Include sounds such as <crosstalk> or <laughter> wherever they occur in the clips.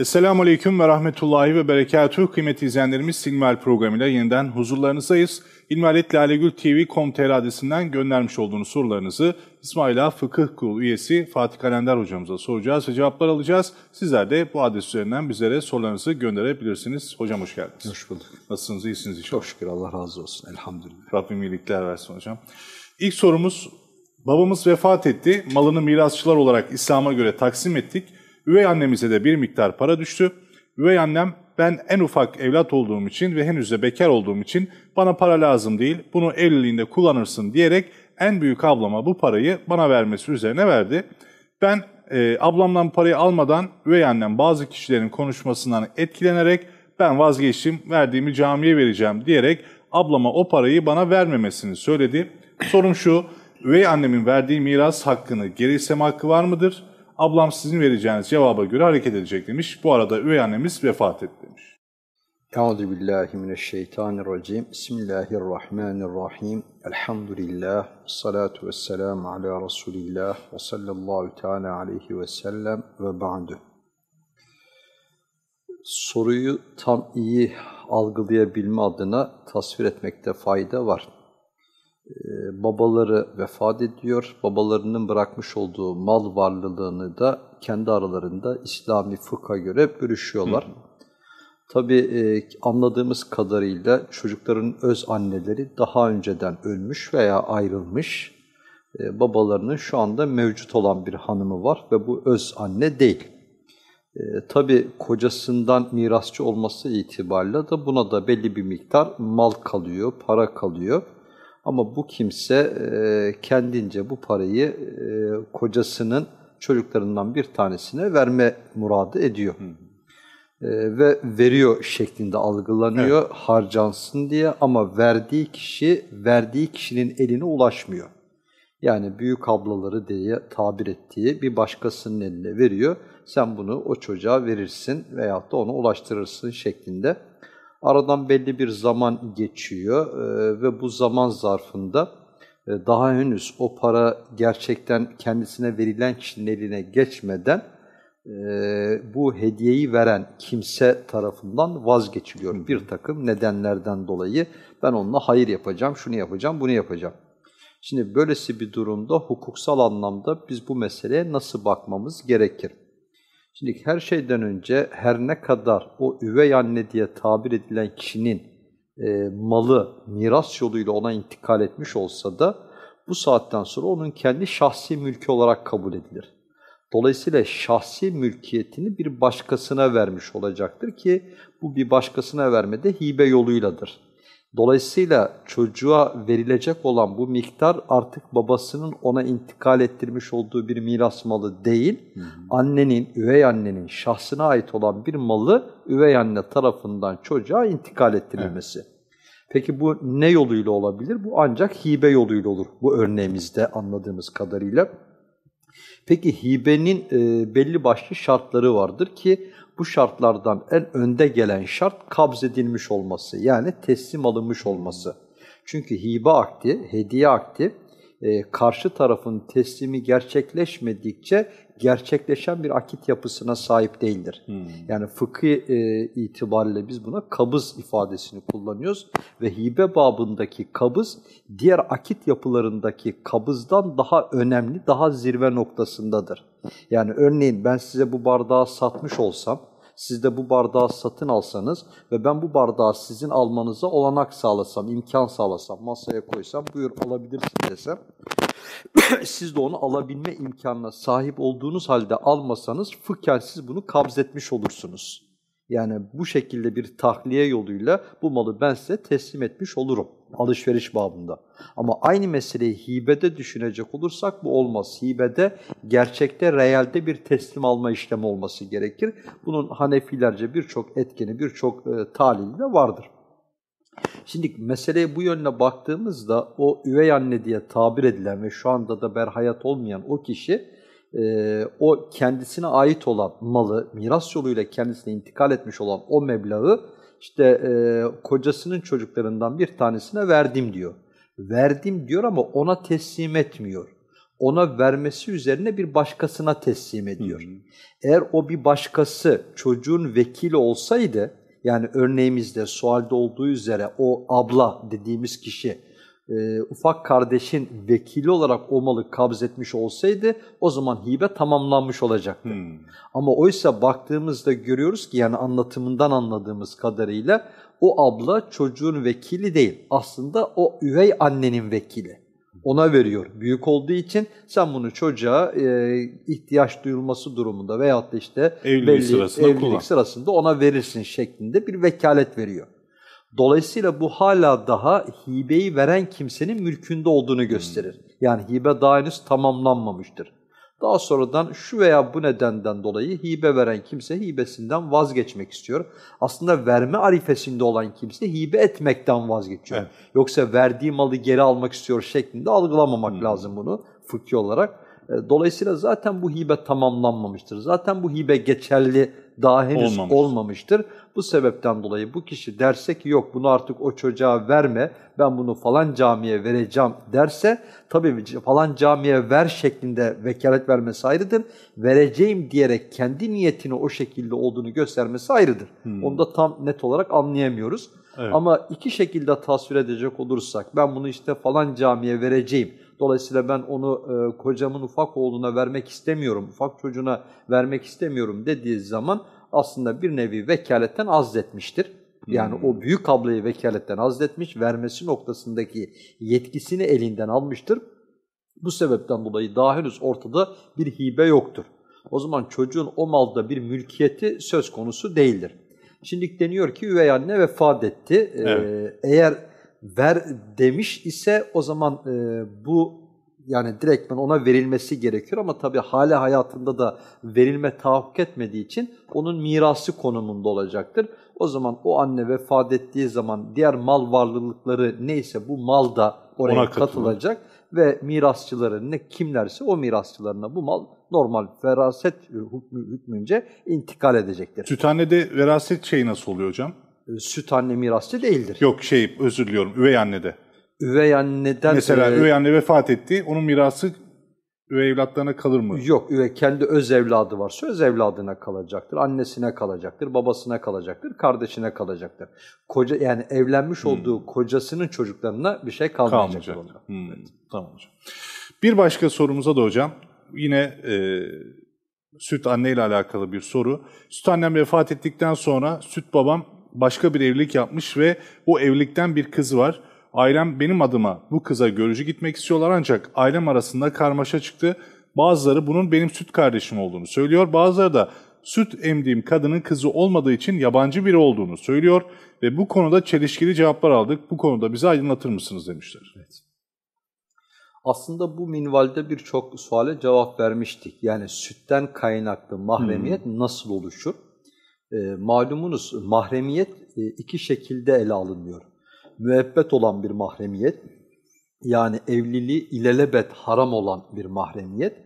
Esselamu Aleyküm ve Rahmetullahi ve Berekatuhu. Kıymetli izleyenlerimiz Silmal programıyla yeniden huzurlarınızdayız. İlmihaletlalegültv.com.tr adresinden göndermiş olduğunuz sorularınızı İsmaila Fıkıh Kurulu üyesi Fatih Kalender hocamıza soracağız ve cevaplar alacağız. Sizler de bu adres üzerinden bizlere sorularınızı gönderebilirsiniz. Hocam hoş geldiniz. Hoş bulduk. Nasılsınız? İyisiniz inşallah. Çok şükür Allah razı olsun. Elhamdülillah. Rabbim iyilikler versin hocam. İlk sorumuz, babamız vefat etti. Malını mirasçılar olarak İslam'a göre taksim ettik. Üvey annemize de bir miktar para düştü. Üvey annem ben en ufak evlat olduğum için ve henüz de bekar olduğum için bana para lazım değil, bunu evliliğinde kullanırsın diyerek en büyük ablama bu parayı bana vermesi üzerine verdi. Ben e, ablamdan parayı almadan üvey annem bazı kişilerin konuşmasından etkilenerek ben vazgeçtim, verdiğimi camiye vereceğim diyerek ablama o parayı bana vermemesini söyledi. Sorum şu, üvey annemin verdiği miras hakkını geri isteme hakkı var mıdır? Ablam sizin vereceğiniz cevaba göre hareket edecek demiş. Bu arada üvey annemiz vefat etti demiş. Euzu billahi mineşşeytanirracim. Bismillahirrahmanirrahim. Elhamdülillah. Salatu vesselamu ala Resulillah ve sallallahu teala aleyhi ve sellem ve ba'du. Soruyu tam iyi algılayabilme adına tasvir etmekte fayda var. Ee, babaları vefat ediyor. Babalarının bırakmış olduğu mal varlılığını da kendi aralarında İslami fıkha göre bölüşüyorlar. Hı. Tabii e, anladığımız kadarıyla çocukların öz anneleri daha önceden ölmüş veya ayrılmış. E, babalarının şu anda mevcut olan bir hanımı var ve bu öz anne değil. E, tabii kocasından mirasçı olması itibariyle da buna da belli bir miktar mal kalıyor, para kalıyor. Ama bu kimse e, kendince bu parayı e, kocasının çocuklarından bir tanesine verme muradı ediyor. Hı. E, ve veriyor şeklinde algılanıyor evet. harcansın diye ama verdiği kişi verdiği kişinin eline ulaşmıyor. Yani büyük ablaları diye tabir ettiği bir başkasının eline veriyor. Sen bunu o çocuğa verirsin veyahut da ona ulaştırırsın şeklinde Aradan belli bir zaman geçiyor e, ve bu zaman zarfında e, daha henüz o para gerçekten kendisine verilen kişinin eline geçmeden e, bu hediyeyi veren kimse tarafından vazgeçiliyor. Bir takım nedenlerden dolayı ben onunla hayır yapacağım, şunu yapacağım, bunu yapacağım. Şimdi böylesi bir durumda hukuksal anlamda biz bu meseleye nasıl bakmamız gerekir? Şimdi her şeyden önce her ne kadar o üvey anne diye tabir edilen kişinin e, malı miras yoluyla ona intikal etmiş olsa da bu saatten sonra onun kendi şahsi mülkü olarak kabul edilir. Dolayısıyla şahsi mülkiyetini bir başkasına vermiş olacaktır ki bu bir başkasına vermede hibe yoluyladır. Dolayısıyla çocuğa verilecek olan bu miktar artık babasının ona intikal ettirmiş olduğu bir miras malı değil, hı hı. annenin, üvey annenin şahsına ait olan bir malı üvey anne tarafından çocuğa intikal ettirilmesi. Evet. Peki bu ne yoluyla olabilir? Bu ancak hibe yoluyla olur bu örneğimizde anladığımız kadarıyla. Peki hibenin e, belli başlı şartları vardır ki bu şartlardan en önde gelen şart kabz edilmiş olması yani teslim alınmış olması. Çünkü hibe akti, hediye akti e, karşı tarafın teslimi gerçekleşmedikçe gerçekleşen bir akit yapısına sahip değildir. Hmm. Yani fıkhi e, itibariyle biz buna kabız ifadesini kullanıyoruz ve hibe babındaki kabız diğer akit yapılarındaki kabızdan daha önemli, daha zirve noktasındadır. Yani örneğin ben size bu bardağı satmış olsam, siz de bu bardağı satın alsanız ve ben bu bardağı sizin almanıza olanak sağlasam, imkan sağlasam, masaya koysam, buyur alabilirsin desem, <clears throat> siz de onu alabilme imkanına sahip olduğunuz halde almasanız fıkhen siz bunu kabzetmiş olursunuz. Yani bu şekilde bir tahliye yoluyla bu malı ben size teslim etmiş olurum alışveriş babında. Ama aynı meseleyi hibede düşünecek olursak bu olmaz. Hibede gerçekte, realde bir teslim alma işlemi olması gerekir. Bunun Hanefilerce birçok etkeni, birçok e, talili de vardır. Şimdi meseleye bu yönle baktığımızda o üvey anne diye tabir edilen ve şu anda da berhayat olmayan o kişi e, o kendisine ait olan malı miras yoluyla kendisine intikal etmiş olan o meblağı işte e, kocasının çocuklarından bir tanesine verdim diyor. Verdim diyor ama ona teslim etmiyor. ona vermesi üzerine bir başkasına teslim ediyor. Eğer o bir başkası çocuğun vekili olsaydı, yani örneğimizde sualde olduğu üzere o abla dediğimiz kişi e, ufak kardeşin vekili olarak o malı kabz etmiş olsaydı o zaman hibe tamamlanmış olacaktı. Hmm. Ama oysa baktığımızda görüyoruz ki yani anlatımından anladığımız kadarıyla o abla çocuğun vekili değil. Aslında o üvey annenin vekili. Ona veriyor. Büyük olduğu için sen bunu çocuğa e, ihtiyaç duyulması durumunda veyahut da işte Evlilik sırasında evlilik kullan. sırasında ona verirsin şeklinde bir vekalet veriyor. Dolayısıyla bu hala daha hibeyi veren kimsenin mülkünde olduğunu gösterir. Yani hibe daha henüz tamamlanmamıştır. Daha sonradan şu veya bu nedenden dolayı hibe veren kimse hibesinden vazgeçmek istiyor. Aslında verme arifesinde olan kimse hibe etmekten vazgeçiyor. Evet. Yoksa verdiği malı geri almak istiyor şeklinde algılamamak lazım bunu fıkhi olarak. E, Dolayısıyla zaten bu hibe tamamlanmamıştır. Zaten bu hibe geçerli daha henüz Olmamış. olmamıştır. Bu sebepten dolayı bu kişi derse ki yok bunu artık o çocuğa verme, ben bunu falan camiye vereceğim derse tabii falan camiye ver şeklinde vekalet vermesi ayrıdır. Vereceğim diyerek kendi niyetini o şekilde olduğunu göstermesi ayrıdır. Onu da tam net olarak anlayamıyoruz. Evet. Ama iki şekilde tasvir edecek olursak ben bunu işte falan camiye vereceğim. Dolayısıyla ben onu e, kocamın ufak oğluna vermek istemiyorum, ufak çocuğuna vermek istemiyorum dediği zaman aslında bir nevi vekaletten azletmiştir. Yani o büyük ablayı vekaletten azletmiş, vermesi noktasındaki yetkisini elinden almıştır. Bu sebepten dolayı daha henüz ortada bir hibe yoktur. O zaman çocuğun o malda bir mülkiyeti söz konusu değildir. Şimdi deniyor ki üvey anne vefat etti. Ee, Evet. eğer ver demiş ise o zaman e, bu yani direktmen ona verilmesi gerekiyor ama tabii hala hayatında da verilme tahakkuk etmediği için onun mirası konumunda olacaktır. O zaman o anne vefat ettiği zaman diğer mal varlıkları neyse bu mal da oraya Ona katılır. katılacak ve mirasçıları ne kimlerse o mirasçılarına bu mal normal feraset hükmü, hükmünce intikal edecektir. Süthanede veraset şeyi nasıl oluyor hocam? Ee, Süt anne mirasçı değildir. Yok şey özür diliyorum üvey annede. Üvey anneden Mesela e, üvey anne vefat etti. Onun mirası üvey evlatlarına kalır mı? Yok, üvey kendi öz evladı varsa öz evladına kalacaktır, annesine kalacaktır, babasına kalacaktır, kardeşine kalacaktır. Koca yani evlenmiş olduğu kocasının çocuklarına bir şey kalmayacak. Kalmayacak. Hmm, Tamam hocam. Bir başka sorumuza da hocam yine e, süt anne ile alakalı bir soru. Süt annem vefat ettikten sonra süt babam başka bir evlilik yapmış ve o evlilikten bir kızı var. Ailem benim adıma bu kıza görücü gitmek istiyorlar ancak ailem arasında karmaşa çıktı. Bazıları bunun benim süt kardeşim olduğunu söylüyor. Bazıları da süt emdiğim kadının kızı olmadığı için yabancı biri olduğunu söylüyor. Ve bu konuda çelişkili cevaplar aldık. Bu konuda bizi aydınlatır mısınız demişler. Aslında bu minvalde birçok suale cevap vermiştik. Yani sütten kaynaklı mahremiyet nasıl oluşur? E, malumunuz mahremiyet e, iki şekilde ele alınıyor. Müebbet olan bir mahremiyet, yani evliliği ilelebet haram olan bir mahremiyet.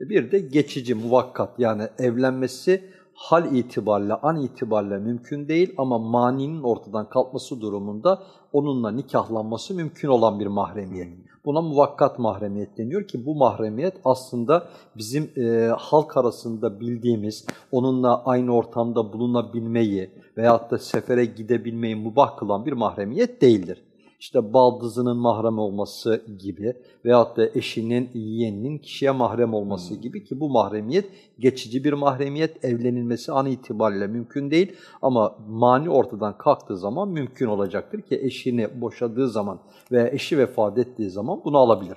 Bir de geçici, muvakkat yani evlenmesi hal itibariyle, an itibariyle mümkün değil ama maninin ortadan kalkması durumunda onunla nikahlanması mümkün olan bir mahremiyet. Buna muvakkat mahremiyet deniyor ki bu mahremiyet aslında bizim e, halk arasında bildiğimiz onunla aynı ortamda bulunabilmeyi veyahut da sefere gidebilmeyi mubah kılan bir mahremiyet değildir. İşte baldızının mahrem olması gibi veyahut da eşinin, yeğeninin kişiye mahrem olması gibi ki bu mahremiyet geçici bir mahremiyet, evlenilmesi an itibariyle mümkün değil ama mani ortadan kalktığı zaman mümkün olacaktır ki eşini boşadığı zaman veya eşi vefat ettiği zaman bunu alabilir.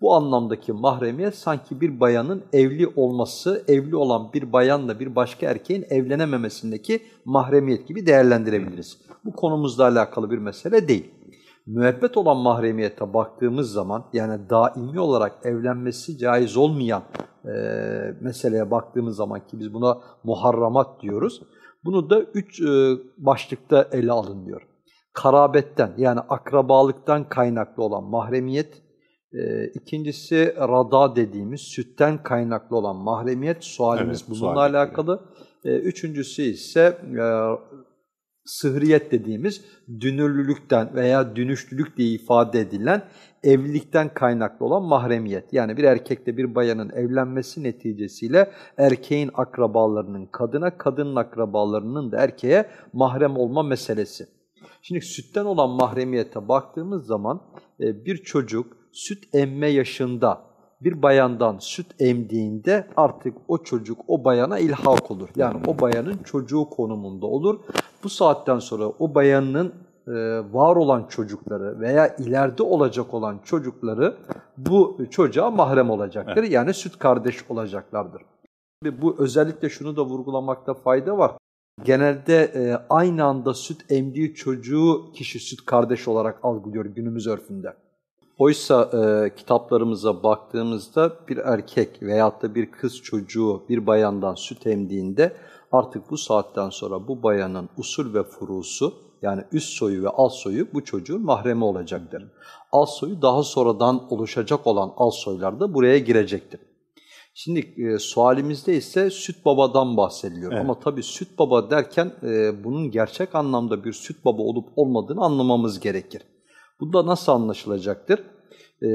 Bu anlamdaki mahremiyet sanki bir bayanın evli olması, evli olan bir bayanla bir başka erkeğin evlenememesindeki mahremiyet gibi değerlendirebiliriz. Bu konumuzla alakalı bir mesele değil. Müebbet olan mahremiyete baktığımız zaman yani daimi olarak evlenmesi caiz olmayan e, meseleye baktığımız zaman ki biz buna muharramat diyoruz. Bunu da üç e, başlıkta ele alınıyor. Karabetten yani akrabalıktan kaynaklı olan mahremiyet, e, ikincisi rada dediğimiz sütten kaynaklı olan mahremiyet, sualimiz Evet, bununla sual. alakalı. E, üçüncüsü ise sıhriyet dediğimiz dünürlülükten veya dünüşlülük diye ifade edilen evlilikten kaynaklı olan mahremiyet. Yani bir erkekle bir bayanın evlenmesi neticesiyle erkeğin akrabalarının kadına, kadının akrabalarının da erkeğe mahrem olma meselesi. Şimdi sütten olan mahremiyete baktığımız zaman e, bir çocuk süt emme yaşında bir bayandan süt emdiğinde artık o çocuk o bayana ilhak olur. Yani o bayanın çocuğu konumunda olur. Bu saatten sonra o bayanın e, var olan çocukları veya ileride olacak olan çocukları bu çocuğa mahrem olacaktır. Evet. Yani süt kardeş olacaklardır. Bu özellikle şunu da vurgulamakta fayda var. Genelde e, aynı anda süt emdiği çocuğu kişi süt kardeş olarak algılıyor günümüz örfünde. Oysa e, kitaplarımıza baktığımızda bir erkek veyahut da bir kız çocuğu bir bayandan süt emdiğinde artık bu saatten sonra bu bayanın usul ve furusu yani üst soyu ve alt soyu bu çocuğun mahremi olacaktır. Alt soyu daha sonradan oluşacak olan alt soylar da buraya girecektir. Şimdi e, sualimizde ise süt babadan bahsediliyor. Evet. Ama tabii süt baba derken e, bunun gerçek anlamda bir süt baba olup olmadığını anlamamız gerekir. Bu da nasıl anlaşılacaktır? E,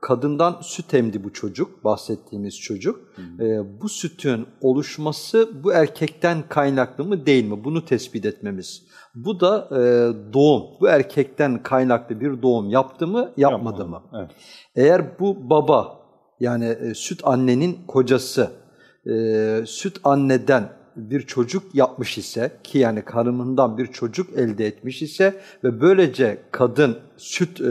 kadından süt emdi bu çocuk, bahsettiğimiz çocuk. E, bu sütün oluşması bu erkekten kaynaklı mı değil mi? Bunu tespit etmemiz. Bu da e, doğum, bu erkekten kaynaklı bir doğum yaptı mı, yapmadı Yapmadım. mı? Evet. Eğer bu baba, yani e, süt annenin kocası, e, süt anneden bir çocuk yapmış ise ki yani karımından bir çocuk elde etmiş ise ve böylece kadın süt e,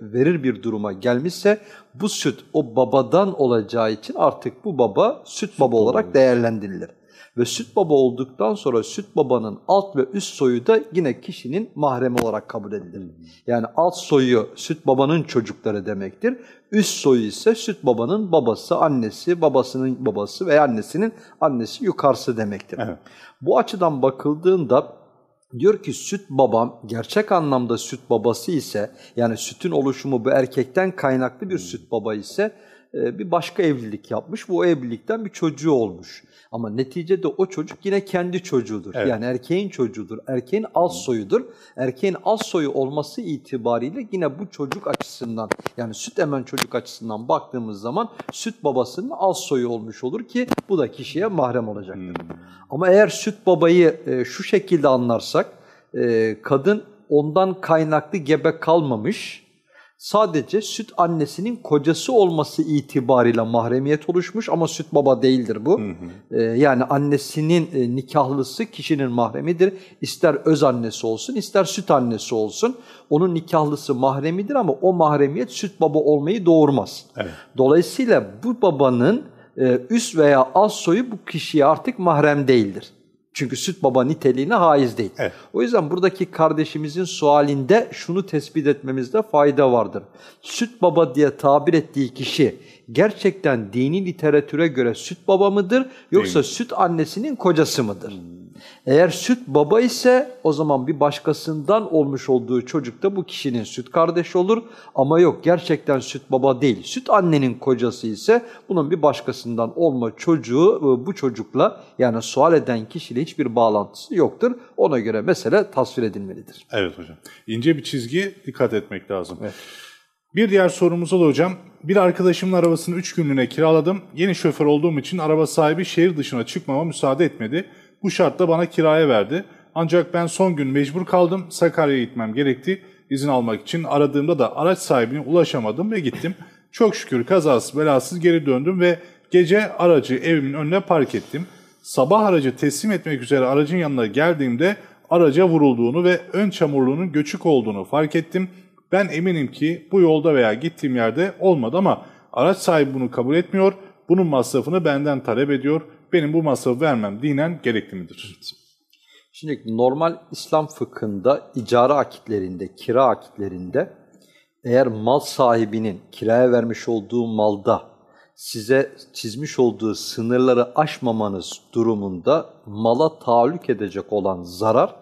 verir bir duruma gelmişse bu süt o babadan olacağı için artık bu baba süt, süt baba olarak değerlendirilir. Ve süt baba olduktan sonra süt babanın alt ve üst soyu da yine kişinin mahremi olarak kabul edilir. Yani alt soyu süt babanın çocukları demektir. Üst soyu ise süt babanın babası, annesi, babasının babası veya annesinin annesi yukarısı demektir. Evet. Bu açıdan bakıldığında diyor ki süt babam gerçek anlamda süt babası ise yani sütün oluşumu bu erkekten kaynaklı bir süt baba ise e, bir başka evlilik yapmış. Bu evlilikten bir çocuğu olmuş. Ama neticede o çocuk yine kendi çocuğudur. Evet. Yani erkeğin çocuğudur. Erkeğin alt soyudur. Erkeğin alt soyu olması itibariyle yine bu çocuk açısından yani süt emen çocuk açısından baktığımız zaman süt babasının alt soyu olmuş olur ki bu da kişiye mahrem olacaktır. Hmm. Ama eğer süt babayı e, şu şekilde anlarsak e, kadın ondan kaynaklı gebe kalmamış sadece süt annesinin kocası olması itibariyle mahremiyet oluşmuş ama süt baba değildir bu. Hı hı. Ee, yani annesinin e, nikahlısı kişinin mahremidir. İster öz annesi olsun ister süt annesi olsun. Onun nikahlısı mahremidir ama o mahremiyet süt baba olmayı doğurmaz. Evet. Dolayısıyla bu babanın e, üst veya alt soyu bu kişiye artık mahrem değildir. Çünkü süt baba niteliğine haiz değil. Evet. O yüzden buradaki kardeşimizin sualinde şunu tespit etmemizde fayda vardır. Süt baba diye tabir ettiği kişi gerçekten dini literatüre göre süt baba mıdır yoksa değil. süt annesinin kocası mıdır? Hmm. Eğer süt baba ise o zaman bir başkasından olmuş olduğu çocuk da bu kişinin süt kardeşi olur. Ama yok gerçekten süt baba değil. Süt annenin kocası ise bunun bir başkasından olma çocuğu bu çocukla yani sual eden kişiyle hiçbir bağlantısı yoktur. Ona göre mesele tasvir edilmelidir. Evet hocam. İnce bir çizgi dikkat etmek lazım. Evet. Bir diğer sorumuz hocam. Bir arkadaşımın arabasını 3 günlüğüne kiraladım. Yeni şoför olduğum için araba sahibi şehir dışına çıkmama müsaade etmedi. Bu şartla bana kiraya verdi. Ancak ben son gün mecbur kaldım. Sakarya'ya gitmem gerekti. İzin almak için aradığımda da araç sahibine ulaşamadım ve gittim. Çok şükür kazasız belasız geri döndüm ve gece aracı evimin önüne park ettim. Sabah aracı teslim etmek üzere aracın yanına geldiğimde araca vurulduğunu ve ön çamurluğunun göçük olduğunu fark ettim. Ben eminim ki bu yolda veya gittiğim yerde olmadı ama araç sahibi bunu kabul etmiyor. Bunun masrafını benden talep ediyor benim bu masrafı vermem dinen gerekli midir? Şimdi normal İslam fıkhında icara akitlerinde, kira akitlerinde eğer mal sahibinin kiraya vermiş olduğu malda size çizmiş olduğu sınırları aşmamanız durumunda mala tahallük edecek olan zarar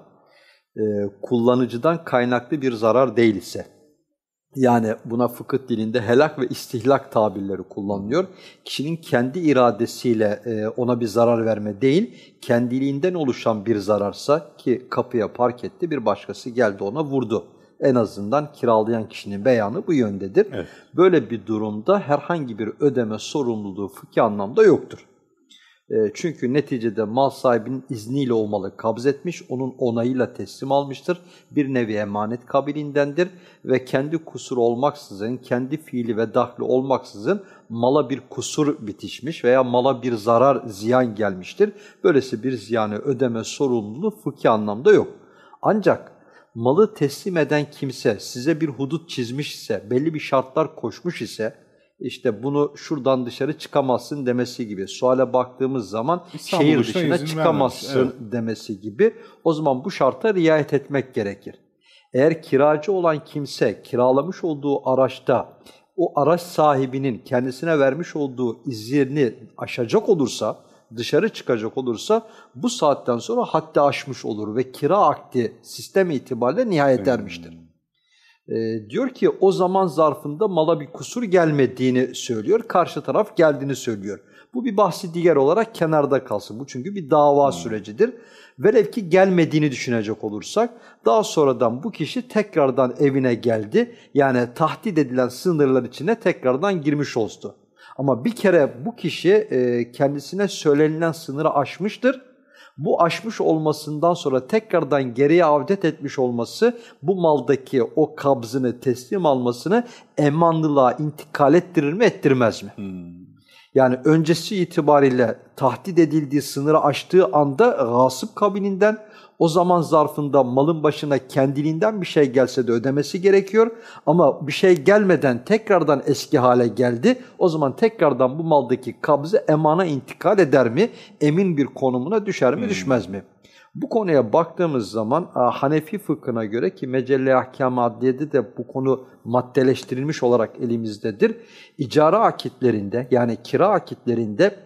e, kullanıcıdan kaynaklı bir zarar değil ise Yani buna fıkıh dilinde helak ve istihlak tabirleri kullanılıyor. Kişinin kendi iradesiyle e, ona bir zarar verme değil, kendiliğinden oluşan bir zararsa ki kapıya park etti bir başkası geldi ona vurdu. En azından kiralayan kişinin beyanı bu yöndedir. Evet. Böyle bir durumda herhangi bir ödeme sorumluluğu fıkhi anlamda yoktur. E, çünkü neticede mal sahibinin izniyle o malı kabz etmiş, onun onayıyla teslim almıştır. Bir nevi emanet kabilindendir ve kendi kusur olmaksızın, kendi fiili ve dahli olmaksızın mala bir kusur bitişmiş veya mala bir zarar, ziyan gelmiştir. Böylesi bir ziyanı ödeme sorumluluğu fıkhi anlamda yok. Ancak malı teslim eden kimse size bir hudut çizmiş ise, belli bir şartlar koşmuş ise, işte bunu şuradan dışarı çıkamazsın demesi gibi. Suale baktığımız zaman İstanbul şehir dışına çıkamazsın vermemiş, demesi gibi. O zaman bu şarta riayet etmek gerekir. Eğer kiracı olan kimse kiralamış olduğu araçta o araç sahibinin kendisine vermiş olduğu izini aşacak olursa, dışarı çıkacak olursa bu saatten sonra haddi aşmış olur ve kira akdi sistem itibariyle nihayet ermiştir. E, diyor ki o zaman zarfında mala bir kusur gelmediğini söylüyor. Karşı taraf geldiğini söylüyor. Bu bir bahsi diğer olarak kenarda kalsın. Bu çünkü bir dava sürecidir. Velev ki gelmediğini düşünecek olursak daha sonradan bu kişi tekrardan evine geldi. Yani tahdit edilen sınırlar içine tekrardan girmiş oldu. Ama bir kere bu kişi e, kendisine söylenilen sınırı aşmıştır bu aşmış olmasından sonra tekrardan geriye avdet etmiş olması bu maldaki o kabzını teslim almasını emanlılığa intikal ettirir mi ettirmez mi? Hmm. Yani öncesi itibariyle tahdit edildiği sınırı aştığı anda gasıp kabilinden o zaman zarfında malın başına kendiliğinden bir şey gelse de ödemesi gerekiyor. Ama bir şey gelmeden tekrardan eski hale geldi. O zaman tekrardan bu maldaki kabzı emana intikal eder mi? Emin bir konumuna düşer mi, düşmez mi? Bu konuya baktığımız zaman Hanefi fıkhına göre ki Mecelle Ahkam Adliye'de de bu konu maddeleştirilmiş olarak elimizdedir. İcara akitlerinde yani kira akitlerinde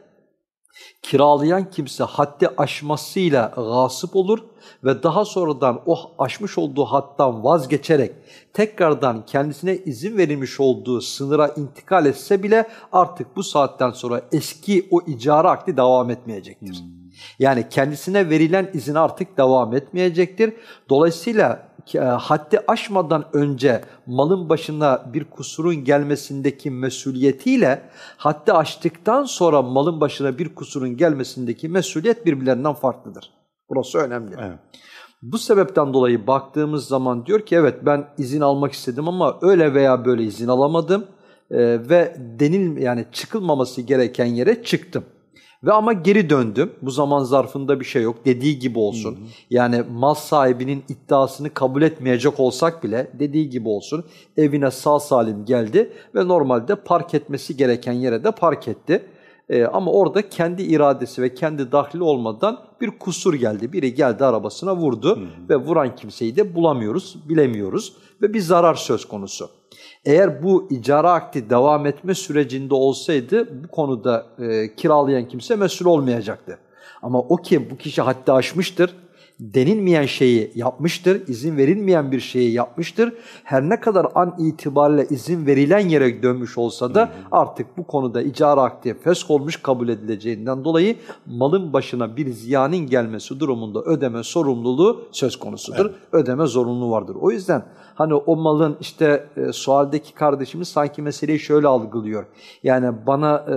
kiralayan kimse haddi aşmasıyla gasip olur ve daha sonradan o aşmış olduğu hattan vazgeçerek tekrardan kendisine izin verilmiş olduğu sınıra intikal etse bile artık bu saatten sonra eski o icara akdi devam etmeyecektir. Hmm. Yani kendisine verilen izin artık devam etmeyecektir. Dolayısıyla haddi aşmadan önce malın başına bir kusurun gelmesindeki mesuliyetiyle haddi aştıktan sonra malın başına bir kusurun gelmesindeki mesuliyet birbirlerinden farklıdır. Burası önemli. Evet. Bu sebepten dolayı baktığımız zaman diyor ki evet ben izin almak istedim ama öyle veya böyle izin alamadım ee, ve denil yani çıkılmaması gereken yere çıktım. Ve ama geri döndüm. Bu zaman zarfında bir şey yok. Dediği gibi olsun. Hı hı. Yani mal sahibinin iddiasını kabul etmeyecek olsak bile dediği gibi olsun. Evine sağ salim geldi ve normalde park etmesi gereken yere de park etti. Ee, ama orada kendi iradesi ve kendi dahli olmadan bir kusur geldi. Biri geldi arabasına vurdu hı hı. ve vuran kimseyi de bulamıyoruz, bilemiyoruz ve bir zarar söz konusu. Eğer bu icara akdi devam etme sürecinde olsaydı bu konuda e, kiralayan kimse mesul olmayacaktı. Ama o ki bu kişi haddi aşmıştır, denilmeyen şeyi yapmıştır, izin verilmeyen bir şeyi yapmıştır. Her ne kadar an itibariyle izin verilen yere dönmüş olsa da artık bu konuda icara akdi fesk olmuş kabul edileceğinden dolayı malın başına bir ziyanın gelmesi durumunda ödeme sorumluluğu söz konusudur. Evet. Ödeme zorunluluğu vardır. O yüzden Hani o malın işte e, sualdeki kardeşimiz sanki meseleyi şöyle algılıyor. Yani bana e,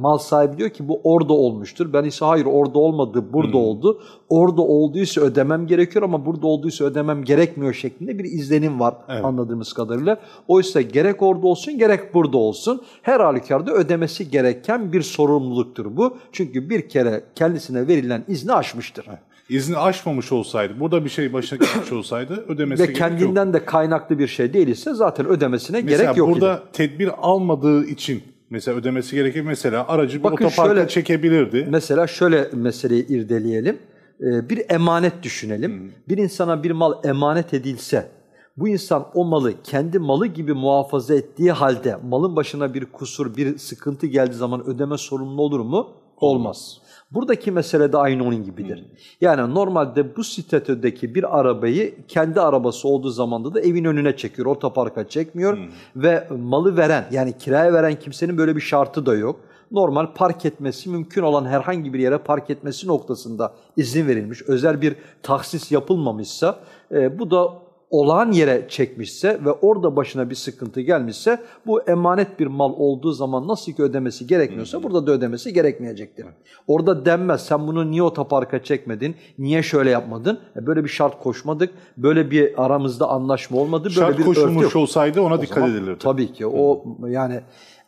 mal sahibi diyor ki bu orada olmuştur. Ben ise hayır orada olmadı burada hmm. oldu. Orada olduysa ödemem gerekiyor ama burada olduysa ödemem gerekmiyor şeklinde bir izlenim var evet. anladığımız kadarıyla. Oysa gerek orada olsun gerek burada olsun her halükarda ödemesi gereken bir sorumluluktur bu. Çünkü bir kere kendisine verilen izni aşmıştır. Evet izni aşmamış olsaydı, burada bir şey başına gelmiş <coughs> olsaydı ödemesi Ve kendinden yok. de kaynaklı bir şey değilse zaten ödemesine mesela gerek yok. Mesela burada idi. tedbir almadığı için mesela ödemesi gerekir. Mesela aracı bir otoparka şöyle, çekebilirdi. Mesela şöyle meseleyi irdeleyelim. Ee, bir emanet düşünelim. Hmm. Bir insana bir mal emanet edilse, bu insan o malı kendi malı gibi muhafaza ettiği halde malın başına bir kusur, bir sıkıntı geldiği zaman ödeme sorumlu olur mu? Olmaz. Buradaki mesele de aynı onun gibidir. Yani normalde bu statüdeki bir arabayı kendi arabası olduğu zamanda da evin önüne çekiyor, otoparka çekmiyor ve malı veren yani kiraya veren kimsenin böyle bir şartı da yok. Normal park etmesi mümkün olan herhangi bir yere park etmesi noktasında izin verilmiş. Özel bir taksis yapılmamışsa e, bu da olağan yere çekmişse ve orada başına bir sıkıntı gelmişse bu emanet bir mal olduğu zaman nasıl ki ödemesi gerekmiyorsa burada da ödemesi gerekmeyecektir. Orada denmez sen bunu niye otoparka çekmedin, niye şöyle yapmadın, e böyle bir şart koşmadık, böyle bir aramızda anlaşma olmadı, böyle Şart bir koşulmuş örtü yok. olsaydı ona O dikkat zaman edilirdi. Tabii ki o yani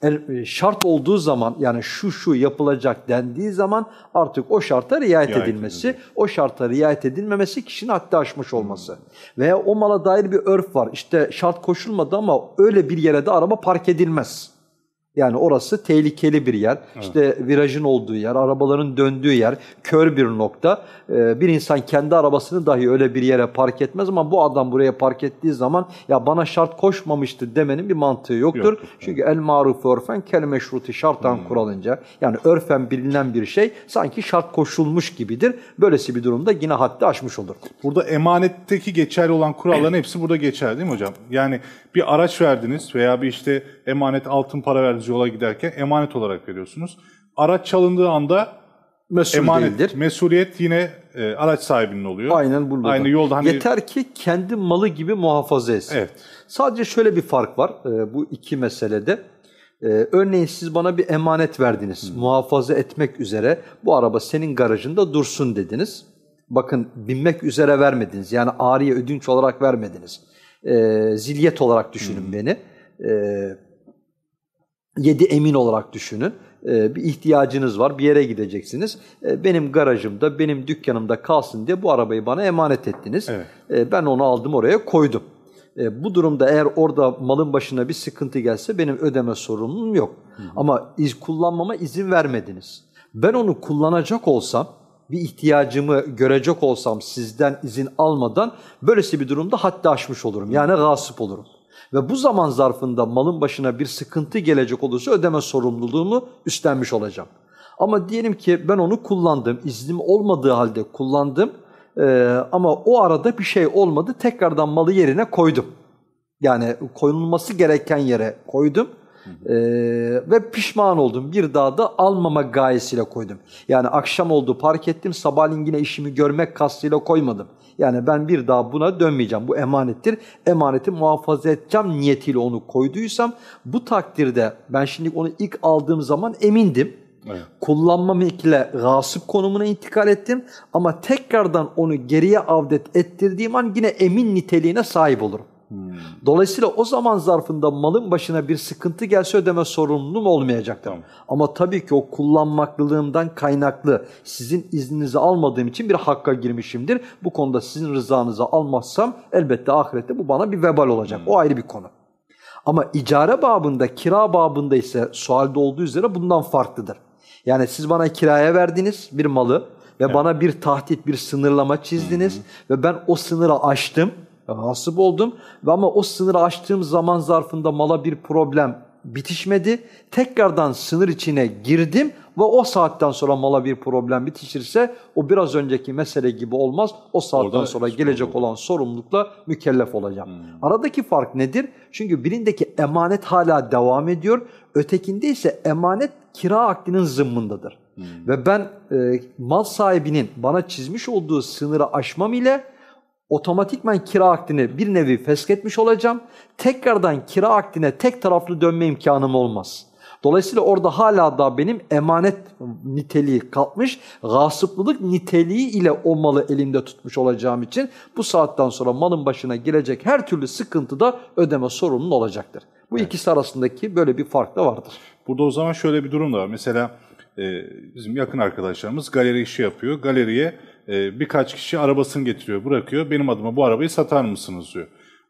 el- şart olduğu zaman yani şu şu yapılacak dendiği zaman artık o şarta riayet Riayet edilmesi, o şarta riayet edilmemesi kişinin haddi aşmış olması. Veya o mala dair bir örf var. İşte şart koşulmadı ama öyle bir yere de araba park edilmez. Yani orası tehlikeli bir yer. İşte virajın olduğu yer, arabaların döndüğü yer, kör bir nokta. Ee, bir insan kendi arabasını dahi öyle bir yere park etmez ama bu adam buraya park ettiği zaman ya bana şart koşmamıştı demenin bir mantığı yoktur. Yoktur, Çünkü el maruf örfen kel meşruti şarttan kuralınca yani örfen bilinen bir şey sanki şart koşulmuş gibidir. Böylesi bir durumda yine haddi aşmış olur. Burada emanetteki geçerli olan kuralların hepsi burada geçerli değil mi hocam? Yani bir araç verdiniz veya bir işte emanet altın para verdiniz yola giderken emanet olarak veriyorsunuz. Araç çalındığı anda Mesul emanet, değildir. mesuliyet yine e, araç sahibinin oluyor. Aynen burada. da. Aynı yolda hani Yeter ki kendi malı gibi muhafaza etsin. Evet. Sadece şöyle bir fark var e, bu iki meselede. E, örneğin siz bana bir emanet verdiniz. Muhafaza etmek üzere bu araba senin garajında dursun dediniz. Bakın binmek üzere vermediniz. Yani ariye ödünç olarak vermediniz. E, zilyet olarak düşünün beni. E, yedi emin olarak düşünün. Ee, bir ihtiyacınız var, bir yere gideceksiniz. Ee, benim garajımda, benim dükkanımda kalsın diye bu arabayı bana emanet ettiniz. Evet. Ee, ben onu aldım oraya koydum. Bu durumda eğer orada malın başına bir sıkıntı gelse benim ödeme sorumluluğum yok. Ama iz kullanmama izin vermediniz. Ben onu kullanacak olsam, bir ihtiyacımı görecek olsam sizden izin almadan böylesi bir durumda haddi aşmış olurum. Yani gasip olurum. Ve bu zaman zarfında malın başına bir sıkıntı gelecek olursa ödeme sorumluluğumu üstlenmiş olacağım. Ama diyelim ki ben onu kullandım, iznim olmadığı halde kullandım ee, ama o arada bir şey olmadı, tekrardan malı yerine koydum. Yani koyulması gereken yere koydum. Ee, ve pişman oldum. Bir daha da almama gayesiyle koydum. Yani akşam oldu park ettim, sabahleyin yine işimi görmek kastıyla koymadım. Yani ben bir daha buna dönmeyeceğim. Bu emanettir. Emaneti muhafaza edeceğim niyetiyle onu koyduysam bu takdirde ben şimdi onu ilk aldığım zaman emindim. Evet. Kullanmam ile gasip konumuna intikal ettim. Ama tekrardan onu geriye avdet ettirdiğim an yine emin niteliğine sahip olurum. Dolayısıyla o zaman zarfında malın başına bir sıkıntı gelse ödeme sorumluluğum olmayacaktır. Tamam. Ama tabii ki o kullanmaklılığımdan kaynaklı sizin izninizi almadığım için bir hakka girmişimdir. Bu konuda sizin rızanızı almazsam elbette ahirette bu bana bir vebal olacak. O ayrı bir konu. Ama icare babında, kira babında ise sualde olduğu üzere bundan farklıdır. Yani siz bana kiraya verdiniz bir malı ve bana bir tahdit, bir sınırlama çizdiniz ve ben o sınırı aştım, hasip oldum ve ama o sınırı aştığım zaman zarfında mala bir problem bitişmedi. Tekrardan sınır içine girdim ve o saatten sonra mala bir problem bitişirse o biraz önceki mesele gibi olmaz. O saatten Orada sonra gelecek olan sorumlulukla mükellef olacağım. Aradaki fark nedir? Çünkü birindeki emanet hala devam ediyor. Ötekinde ise emanet kira akdinin zımmındadır. Ve ben e, mal sahibinin bana çizmiş olduğu sınırı aşmam ile otomatikman kira akdini bir nevi fesketmiş olacağım. Tekrardan kira akdine tek taraflı dönme imkanım olmaz. Dolayısıyla orada hala da benim emanet niteliği kalkmış, gasıplılık niteliği ile o malı elimde tutmuş olacağım için bu saatten sonra malın başına gelecek her türlü sıkıntı da ödeme sorumluluğu olacaktır. Bu ikisi arasındaki böyle bir fark da vardır. Burada o zaman şöyle bir durum da var. Mesela e, bizim yakın arkadaşlarımız galeri işi yapıyor. Galeriye e, birkaç kişi arabasını getiriyor, bırakıyor. Benim adıma bu arabayı satar mısınız diyor.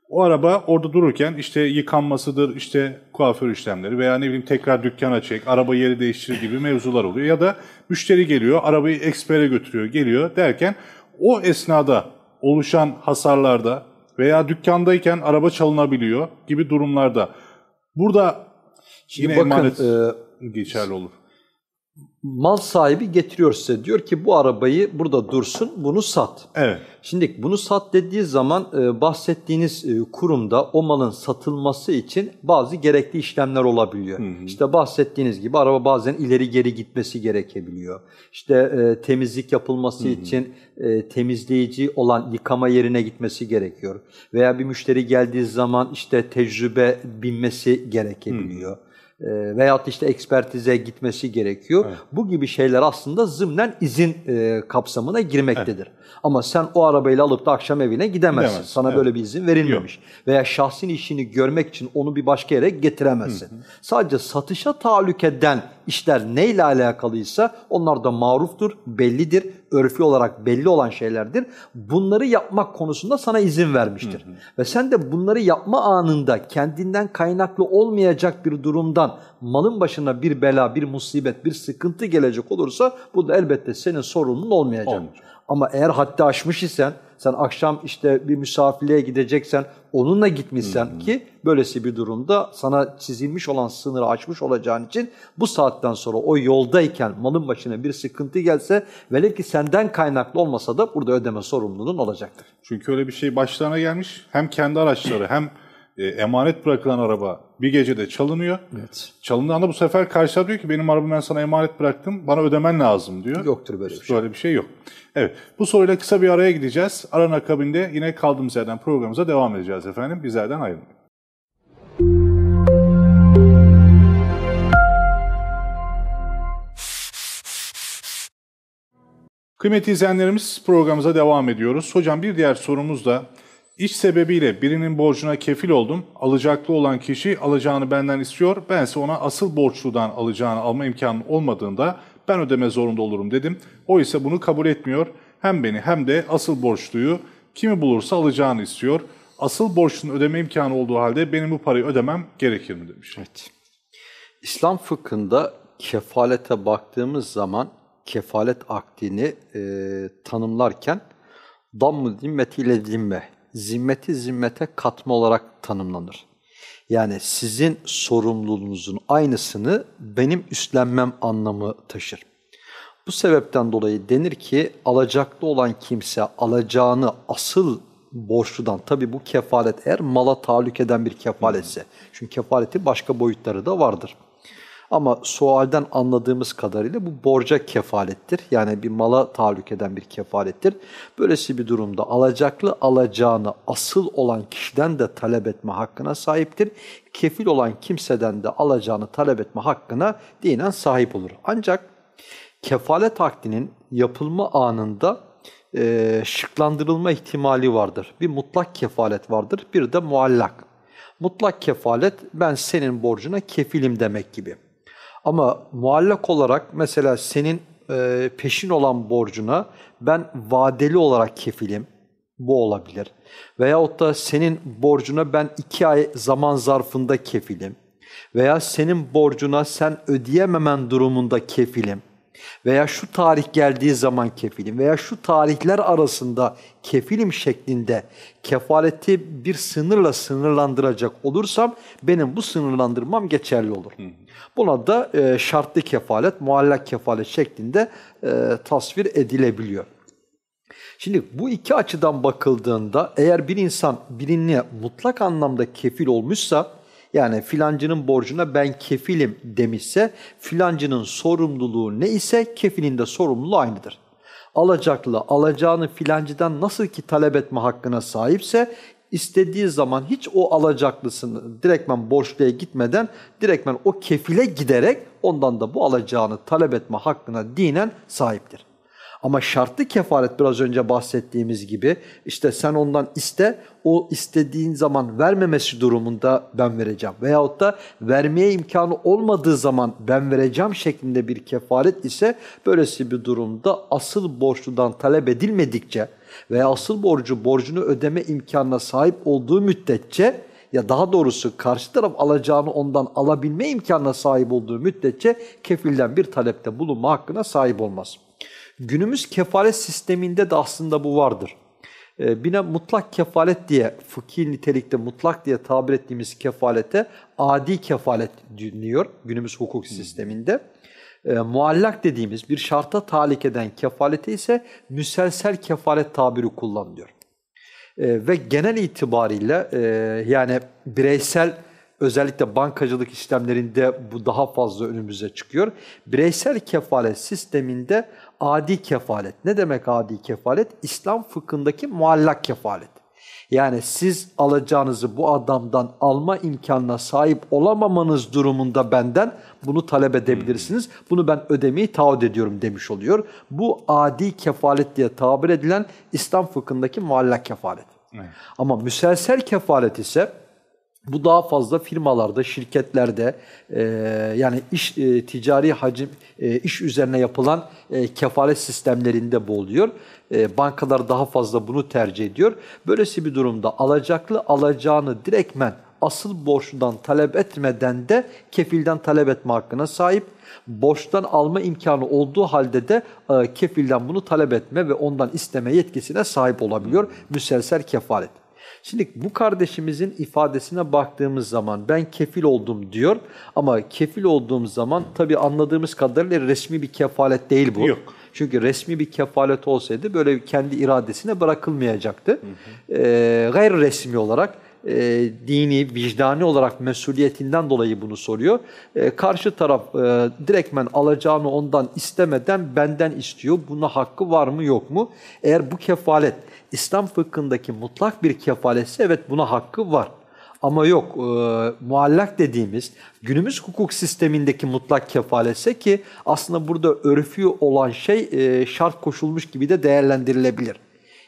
O araba orada dururken işte yıkanmasıdır, işte kuaför işlemleri veya ne bileyim tekrar dükkana çek, araba yeri değiştirir gibi mevzular oluyor. Ya da müşteri geliyor, arabayı ekspere götürüyor, geliyor derken o esnada oluşan hasarlarda veya dükkandayken araba çalınabiliyor gibi durumlarda. Burada yine bakın, emanet e, geçerli olur. Mal sahibi getiriyor size. Diyor ki bu arabayı burada dursun, bunu sat. Evet. Şimdi bunu sat dediği zaman e, bahsettiğiniz e, kurumda o malın satılması için bazı gerekli işlemler olabiliyor. İşte bahsettiğiniz gibi araba bazen ileri geri gitmesi gerekebiliyor. İşte e, temizlik yapılması için e, temizleyici olan yıkama yerine gitmesi gerekiyor. Veya bir müşteri geldiği zaman işte tecrübe binmesi gerekebiliyor. E, veyahut işte ekspertize gitmesi gerekiyor. Bu gibi şeyler aslında zımnen izin e, kapsamına girmektedir. Ama sen o arabayla alıp da akşam evine gidemezsin. Gidemezsin, Sana evet. böyle bir izin verilmemiş. Veya şahsin işini görmek için onu bir başka yere getiremezsin. Sadece satışa tahallük eden işler neyle alakalıysa onlar da maruftur, bellidir, örfi olarak belli olan şeylerdir. Bunları yapmak konusunda sana izin vermiştir. Ve sen de bunları yapma anında kendinden kaynaklı olmayacak bir durumdan malın başına bir bela, bir musibet, bir sıkıntı gelecek olursa bu da elbette senin sorunun olmayacak. Olmayacak. Ama eğer haddi aşmış isen, sen akşam işte bir misafirliğe gideceksen, onunla gitmişsen ki böylesi bir durumda sana çizilmiş olan sınırı aşmış olacağın için bu saatten sonra o yoldayken malın başına bir sıkıntı gelse velev ki senden kaynaklı olmasa da burada ödeme sorumluluğun olacaktır. Çünkü öyle bir şey başlarına gelmiş. Hem kendi araçları hem e, emanet bırakılan araba bir gecede çalınıyor. Evet. Çalındığında bu sefer karşılar diyor ki benim arabamı ben sana emanet bıraktım bana ödemen lazım diyor. Yoktur böyle bir şey. Böyle bir şey yok. Evet bu soruyla kısa bir araya gideceğiz. Aranın akabinde yine kaldığımız yerden programımıza devam edeceğiz efendim. Bizlerden ayrılmayın. Kıymetli izleyenlerimiz programımıza devam ediyoruz. Hocam bir diğer sorumuz da iş sebebiyle birinin borcuna kefil oldum. Alacaklı olan kişi alacağını benden istiyor. Bense ona asıl borçludan alacağını alma imkanı olmadığında ben ödeme zorunda olurum dedim. O ise bunu kabul etmiyor. Hem beni hem de asıl borçluyu kimi bulursa alacağını istiyor. Asıl borçlunun ödeme imkanı olduğu halde benim bu parayı ödemem gerekir mi demiş. Evet. İslam fıkhında kefalete baktığımız zaman kefalet akdini e, tanımlarken dammı zimmeti ile zimme, zimmeti zimmete katma olarak tanımlanır. Yani sizin sorumluluğunuzun aynısını benim üstlenmem anlamı taşır. Bu sebepten dolayı denir ki alacaklı olan kimse alacağını asıl borçludan, tabi bu kefalet eğer mala tahallük eden bir kefaletse, çünkü kefaletin başka boyutları da vardır. Ama sualden anladığımız kadarıyla bu borca kefalettir. Yani bir mala tahallük eden bir kefalettir. Böylesi bir durumda alacaklı alacağını asıl olan kişiden de talep etme hakkına sahiptir. Kefil olan kimseden de alacağını talep etme hakkına dinen sahip olur. Ancak kefalet akdinin yapılma anında e, şıklandırılma ihtimali vardır. Bir mutlak kefalet vardır, bir de muallak. Mutlak kefalet ben senin borcuna kefilim demek gibi. Ama muallak olarak mesela senin e, peşin olan borcuna ben vadeli olarak kefilim. Bu olabilir. Veyahut da senin borcuna ben iki ay zaman zarfında kefilim. Veya senin borcuna sen ödeyememen durumunda kefilim. Veya şu tarih geldiği zaman kefilim veya şu tarihler arasında kefilim şeklinde kefaleti bir sınırla sınırlandıracak olursam benim bu sınırlandırmam geçerli olur. Buna da e, şartlı kefalet, muallak kefalet şeklinde e, tasvir edilebiliyor. Şimdi bu iki açıdan bakıldığında eğer bir insan birine mutlak anlamda kefil olmuşsa yani filancının borcuna ben kefilim demişse filancının sorumluluğu ne ise kefilin de sorumluluğu aynıdır. Alacaklı alacağını filancıdan nasıl ki talep etme hakkına sahipse istediği zaman hiç o alacaklısını direktmen borçluya gitmeden direktmen o kefile giderek ondan da bu alacağını talep etme hakkına dinen sahiptir. Ama şartlı kefalet biraz önce bahsettiğimiz gibi işte sen ondan iste, o istediğin zaman vermemesi durumunda ben vereceğim. Veyahut da vermeye imkanı olmadığı zaman ben vereceğim şeklinde bir kefalet ise böylesi bir durumda asıl borçludan talep edilmedikçe veya asıl borcu borcunu ödeme imkanına sahip olduğu müddetçe ya daha doğrusu karşı taraf alacağını ondan alabilme imkanına sahip olduğu müddetçe kefilden bir talepte bulunma hakkına sahip olmaz. Günümüz kefalet sisteminde de aslında bu vardır. Ee, Bine mutlak kefalet diye, fıkhi nitelikte mutlak diye tabir ettiğimiz kefalete adi kefalet deniliyor günümüz hukuk sisteminde. E, muallak dediğimiz bir şarta talik eden kefalete ise müselsel kefalet tabiri kullanılıyor. E, ve genel itibariyle e, yani bireysel özellikle bankacılık işlemlerinde bu daha fazla önümüze çıkıyor. Bireysel kefalet sisteminde adi kefalet. Ne demek adi kefalet? İslam fıkhındaki muallak kefalet. Yani siz alacağınızı bu adamdan alma imkanına sahip olamamanız durumunda benden bunu talep edebilirsiniz. Bunu ben ödemeyi taahhüt ediyorum demiş oluyor. Bu adi kefalet diye tabir edilen İslam fıkhındaki muallak kefalet. Evet. Ama müselsel kefalet ise bu daha fazla firmalarda, şirketlerde e, yani iş e, ticari hacim e, iş üzerine yapılan e, kefalet sistemlerinde bu oluyor. E, bankalar daha fazla bunu tercih ediyor. Böylesi bir durumda alacaklı alacağını direktmen asıl borçludan talep etmeden de kefilden talep etme hakkına sahip. Borçtan alma imkanı olduğu halde de e, kefilden bunu talep etme ve ondan isteme yetkisine sahip olabiliyor. Müselsel kefalet. Şimdi bu kardeşimizin ifadesine baktığımız zaman ben kefil oldum diyor ama kefil olduğum zaman tabi anladığımız kadarıyla resmi bir kefalet değil bu. Yok. Çünkü resmi bir kefalet olsaydı böyle kendi iradesine bırakılmayacaktı. Hı hı. Ee, gayr resmi olarak e, dini, vicdani olarak mesuliyetinden dolayı bunu soruyor. E, karşı taraf e, direktmen alacağını ondan istemeden benden istiyor. Buna hakkı var mı yok mu? Eğer bu kefalet İslam fıkhındaki mutlak bir kefaletse evet buna hakkı var. Ama yok e, muallak dediğimiz günümüz hukuk sistemindeki mutlak kefaletse ki aslında burada örfü olan şey e, şart koşulmuş gibi de değerlendirilebilir.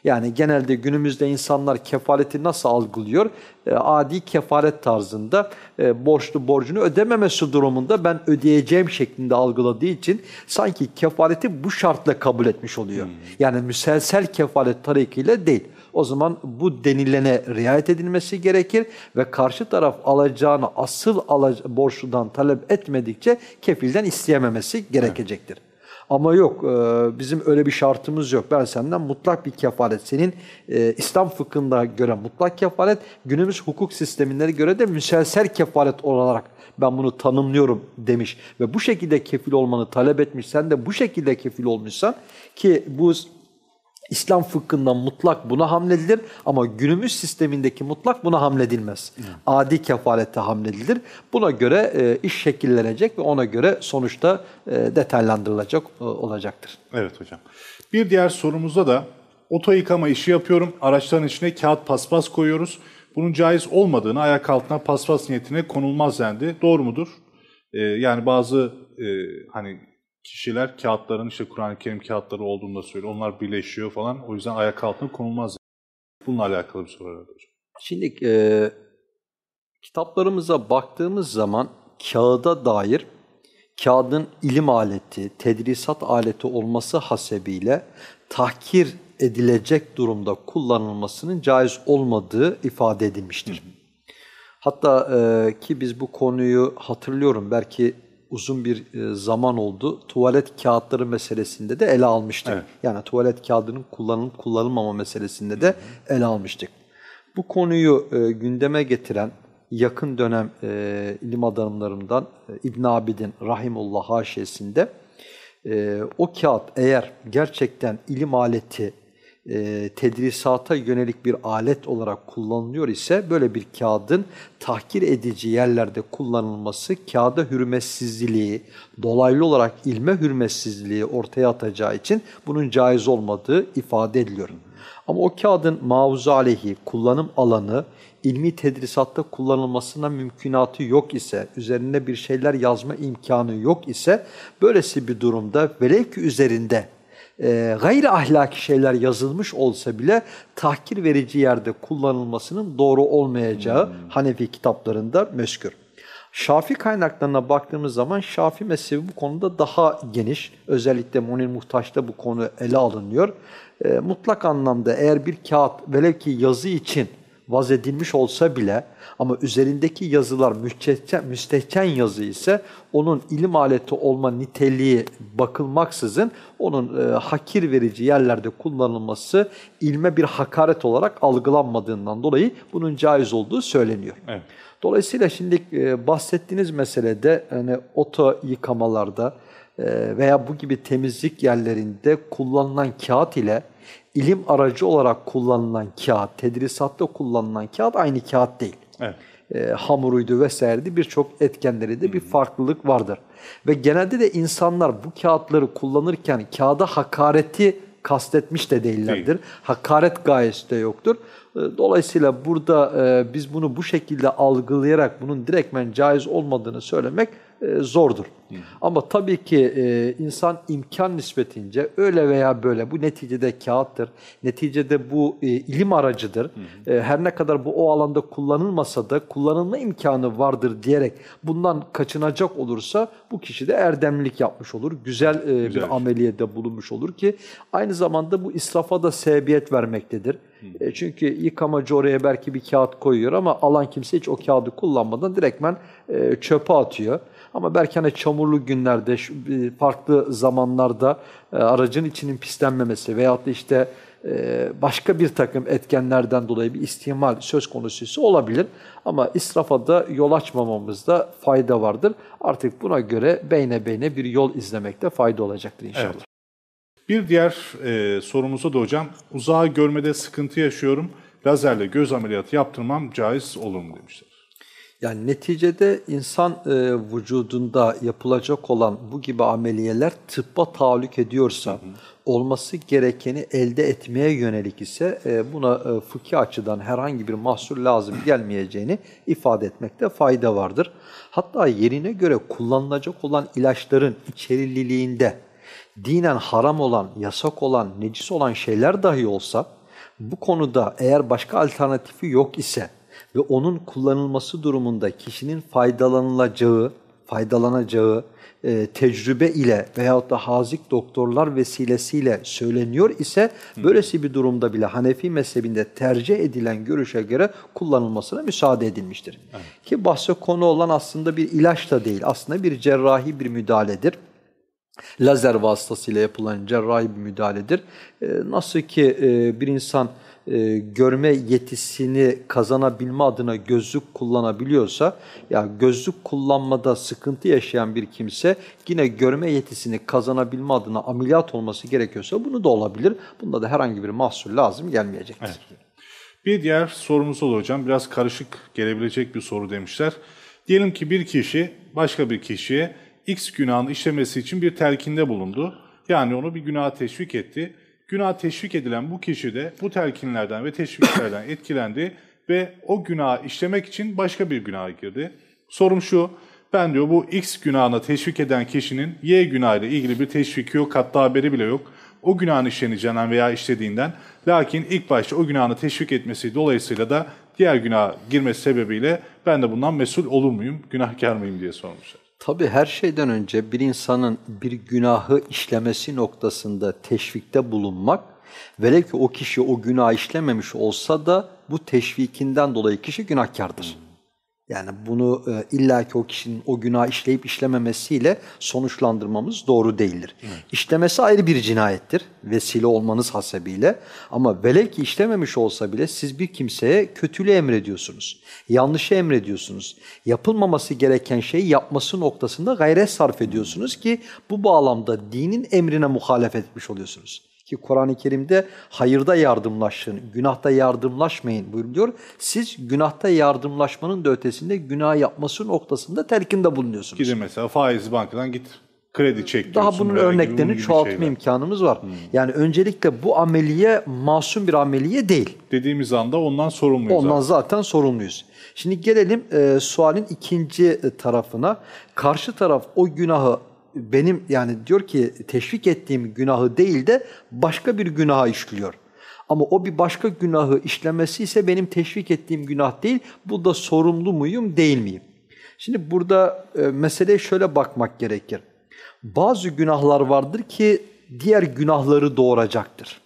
Yani genelde günümüzde insanlar kefaleti nasıl algılıyor? E, adi kefalet tarzında e, borçlu borcunu ödememesi durumunda ben ödeyeceğim şeklinde algıladığı için sanki kefaleti bu şartla kabul etmiş oluyor. Hmm. Yani müselsel kefalet tarikiyle değil. O zaman bu denilene riayet edilmesi gerekir ve karşı taraf alacağını asıl borçludan talep etmedikçe kefilden isteyememesi gerekecektir. Evet. Ama yok e, bizim öyle bir şartımız yok. Ben senden mutlak bir kefalet. Senin e, İslam fıkhında göre mutlak kefalet, günümüz hukuk sistemleri göre de müselsel kefalet olarak ben bunu tanımlıyorum demiş. Ve bu şekilde kefil olmanı talep etmiş. Sen de bu şekilde kefil olmuşsan ki bu İslam fıkhından mutlak buna hamledilir ama günümüz sistemindeki mutlak buna hamledilmez. Hı. Adi kefalette hamledilir. Buna göre e, iş şekillenecek ve ona göre sonuçta e, detaylandırılacak e, olacaktır. Evet hocam. Bir diğer sorumuzda da oto yıkama işi yapıyorum. Araçların içine kağıt paspas koyuyoruz. Bunun caiz olmadığını ayak altına paspas niyetine konulmaz dendi. Doğru mudur? Ee, yani bazı e, hani kişiler kağıtların işte Kur'an-ı Kerim kağıtları olduğunu da söylüyor. Onlar birleşiyor falan. O yüzden ayak altına konulmaz. Bununla alakalı bir soru herhalde hocam. Şimdi e, kitaplarımıza baktığımız zaman kağıda dair kağıdın ilim aleti, tedrisat aleti olması hasebiyle tahkir edilecek durumda kullanılmasının caiz olmadığı ifade edilmiştir. Hatta e, ki biz bu konuyu hatırlıyorum belki uzun bir e, zaman oldu. Tuvalet kağıtları meselesinde de ele almıştık. Evet. Yani tuvalet kağıdının kullanılıp kullanılmama meselesinde de ele almıştık. Bu konuyu e, gündeme getiren yakın dönem e, ilim adamlarından e, İbn Abidin Rahimullah haşiyesinde e, o kağıt eğer gerçekten ilim aleti e, tedrisata yönelik bir alet olarak kullanılıyor ise böyle bir kağıdın tahkir edici yerlerde kullanılması kağıda hürmetsizliği, dolaylı olarak ilme hürmetsizliği ortaya atacağı için bunun caiz olmadığı ifade ediliyor. Ama o kağıdın mavzu aleyhi, kullanım alanı, ilmi tedrisatta kullanılmasına mümkünatı yok ise, üzerinde bir şeyler yazma imkanı yok ise, böylesi bir durumda velev ki üzerinde e, gayri ahlaki şeyler yazılmış olsa bile tahkir verici yerde kullanılmasının doğru olmayacağı hmm. Hanefi kitaplarında meskür. Şafi kaynaklarına baktığımız zaman Şafi mezhebi bu konuda daha geniş. Özellikle Munir Muhtaç'ta bu konu ele alınıyor. E, mutlak anlamda eğer bir kağıt velev ki yazı için vaz edilmiş olsa bile ama üzerindeki yazılar müstehcen, müstehcen yazı ise onun ilim aleti olma niteliği bakılmaksızın onun e, hakir verici yerlerde kullanılması ilme bir hakaret olarak algılanmadığından dolayı bunun caiz olduğu söyleniyor. Evet. Dolayısıyla şimdi e, bahsettiğiniz meselede hani oto yıkamalarda e, veya bu gibi temizlik yerlerinde kullanılan kağıt ile ilim aracı olarak kullanılan kağıt, tedrisatta kullanılan kağıt aynı kağıt değil. Evet. E, hamuruydu vesaireydi birçok etkenleri de bir farklılık vardır. Ve genelde de insanlar bu kağıtları kullanırken kağıda hakareti kastetmiş de değillerdir. Değil. Hakaret gayesi de yoktur. E, Dolayısıyla burada e, biz bunu bu şekilde algılayarak bunun direktmen caiz olmadığını söylemek e, zordur. Ama tabii ki e, insan imkan nispetince öyle veya böyle bu neticede kağıttır. Neticede bu e, ilim aracıdır. E, her ne kadar bu o alanda kullanılmasa da kullanılma imkanı vardır diyerek bundan kaçınacak olursa bu kişi de erdemlilik yapmış olur. Güzel, e, Güzel. bir ameliyede bulunmuş olur ki aynı zamanda bu israfa da sebebiyet vermektedir. E, çünkü yıkamacı oraya belki bir kağıt koyuyor ama alan kimse hiç o kağıdı kullanmadan direktmen e, çöpe atıyor. Ama belki hani çamurlu günlerde, e, farklı zamanlarda e, aracın içinin pislenmemesi veyahut da işte e, başka bir takım etkenlerden dolayı bir ihtimal söz konusuysa olabilir. Ama israfa da yol açmamamızda fayda vardır. Artık buna göre beyne beyne bir yol izlemekte fayda olacaktır inşallah. Evet. Bir diğer e, sorumuza da hocam, uzağı görmede sıkıntı yaşıyorum, lazerle göz ameliyatı yaptırmam caiz olur mu demişler. Yani neticede insan e, vücudunda yapılacak olan bu gibi ameliyeler tıbba tahallük ediyorsa, olması gerekeni elde etmeye yönelik ise e, buna e, fıkhi açıdan herhangi bir mahsur lazım gelmeyeceğini ifade etmekte fayda vardır. Hatta yerine göre kullanılacak olan ilaçların içerililiğinde dinen haram olan, yasak olan, necis olan şeyler dahi olsa bu konuda eğer başka alternatifi yok ise ve onun kullanılması durumunda kişinin faydalanılacağı, faydalanacağı e, tecrübe ile veyahut da hazik doktorlar vesilesiyle söyleniyor ise böylesi bir durumda bile Hanefi mezhebinde tercih edilen görüşe göre kullanılmasına müsaade edilmiştir. Ki bahse konu olan aslında bir ilaç da değil, aslında bir cerrahi bir müdahaledir lazer vasıtasıyla yapılan cerrahi bir müdahaledir. Ee, nasıl ki e, bir insan e, görme yetisini kazanabilme adına gözlük kullanabiliyorsa, ya gözlük kullanmada sıkıntı yaşayan bir kimse yine görme yetisini kazanabilme adına ameliyat olması gerekiyorsa bunu da olabilir. Bunda da herhangi bir mahsur lazım gelmeyecektir. Bir diğer sorumuz olur hocam, biraz karışık gelebilecek bir soru demişler. Diyelim ki bir kişi başka bir kişiye X günahını işlemesi için bir telkinde bulundu. Yani onu bir günaha teşvik etti. Günah teşvik edilen bu kişi de bu telkinlerden ve teşviklerden <clears throat> etkilendi ve o günahı işlemek için başka bir günaha girdi. Sorum şu, ben diyor bu X günahına teşvik eden kişinin Y günahıyla ilgili bir teşviki yok, hatta haberi bile yok. O günahın işleneceğinden veya işlediğinden. Lakin ilk başta o günahını teşvik etmesi dolayısıyla da diğer günaha girmesi sebebiyle ben de bundan mesul olur muyum, günahkar mıyım diye sormuşlar. Tabii her şeyden önce bir insanın bir günahı işlemesi noktasında teşvikte bulunmak, velev ki o kişi o günah işlememiş olsa da bu teşvikinden dolayı kişi günahkardır. Yani bunu e, illaki o kişinin o günah işleyip işlememesiyle sonuçlandırmamız doğru değildir. İşlemesi ayrı bir cinayettir, vesile olmanız hasebiyle. Ama velev ki işlememiş olsa bile siz bir kimseye kötülüğü emrediyorsunuz. Yanlışı emrediyorsunuz. Yapılmaması gereken şeyi yapması noktasında gayret sarf ediyorsunuz ki bu bağlamda dinin emrine muhalefet etmiş oluyorsunuz. Ki Kur'an-ı Kerim'de hayırda yardımlaşın, günahta yardımlaşmayın buyuruyor. Siz günahta yardımlaşmanın da ötesinde günah yapması noktasında telkinde bulunuyorsunuz. Gidin mesela faiz bankadan git kredi çek Daha bunun örneklerini gibi çoğaltma şeyler. imkanımız var. Yani öncelikle bu ameliye masum bir ameliye değil. Dediğimiz anda ondan sorumluyuz. Ondan abi. zaten sorumluyuz. Şimdi gelelim e, sualin ikinci e, tarafına. Karşı taraf o günahı benim yani diyor ki teşvik ettiğim günahı değil de başka bir günaha işliyor. Ama o bir başka günahı işlemesi ise benim teşvik ettiğim günah değil. Bu da sorumlu muyum değil miyim? Şimdi burada e, meseleye şöyle bakmak gerekir. Bazı günahlar vardır ki diğer günahları doğuracaktır.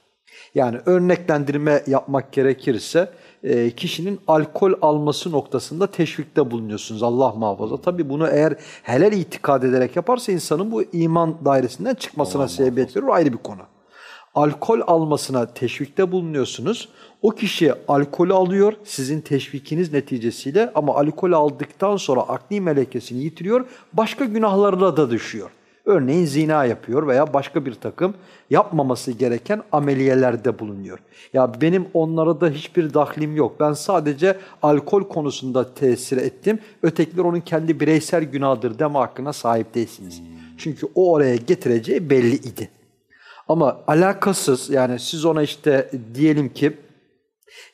Yani örneklendirme yapmak gerekirse e, kişinin alkol alması noktasında teşvikte bulunuyorsunuz Allah muhafaza. Tabi bunu eğer helal itikad ederek yaparsa insanın bu iman dairesinden çıkmasına sebebiyet verir ayrı bir konu. Alkol almasına teşvikte bulunuyorsunuz. O kişi alkolü alıyor sizin teşvikiniz neticesiyle ama alkol aldıktan sonra akli melekesini yitiriyor başka günahlarına da düşüyor. Örneğin zina yapıyor veya başka bir takım yapmaması gereken ameliyelerde bulunuyor. Ya benim onlara da hiçbir dahlim yok. Ben sadece alkol konusunda tesir ettim. Ötekiler onun kendi bireysel günahdır deme hakkına sahip değilsiniz. Çünkü o oraya getireceği belli idi. Ama alakasız yani siz ona işte diyelim ki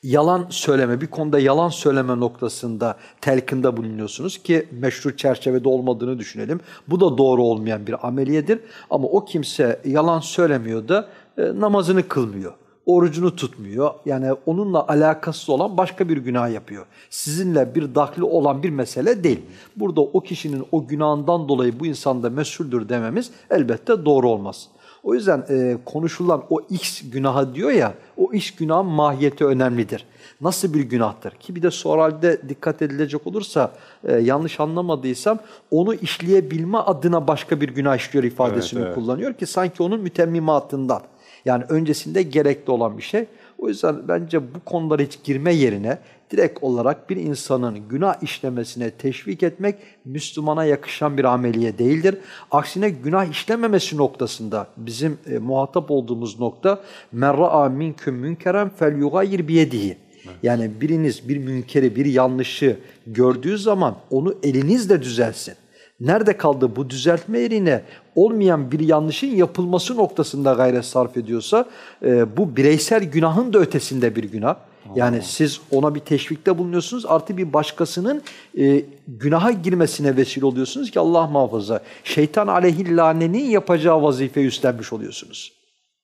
yalan söyleme, bir konuda yalan söyleme noktasında telkinde bulunuyorsunuz ki meşru çerçevede olmadığını düşünelim. Bu da doğru olmayan bir ameliyedir ama o kimse yalan söylemiyor da e, namazını kılmıyor. Orucunu tutmuyor. Yani onunla alakasız olan başka bir günah yapıyor. Sizinle bir dahli olan bir mesele değil. Burada o kişinin o günahından dolayı bu insan da mesuldür dememiz elbette doğru olmaz. O yüzden e, konuşulan o X günahı diyor ya, o X günahın mahiyeti önemlidir. Nasıl bir günahtır? Ki bir de sualde dikkat edilecek olursa, e, yanlış anlamadıysam, onu işleyebilme adına başka bir günah işliyor ifadesini evet, evet. kullanıyor ki sanki onun mütemmimatından. Yani öncesinde gerekli olan bir şey. O yüzden bence bu konulara hiç girme yerine direkt olarak bir insanın günah işlemesine teşvik etmek Müslümana yakışan bir ameliye değildir. Aksine günah işlememesi noktasında bizim e, muhatap olduğumuz nokta merra'a minküm münkeren fel yugayir biyedihi. Yani biriniz bir münkeri, bir yanlışı gördüğü zaman onu elinizle düzelsin. Nerede kaldı bu düzeltme yerine olmayan bir yanlışın yapılması noktasında gayret sarf ediyorsa e, bu bireysel günahın da ötesinde bir günah. Yani siz ona bir teşvikte bulunuyorsunuz artı bir başkasının e, günaha girmesine vesile oluyorsunuz ki Allah muhafaza şeytan aleyhillanenin yapacağı vazifeyi üstlenmiş oluyorsunuz.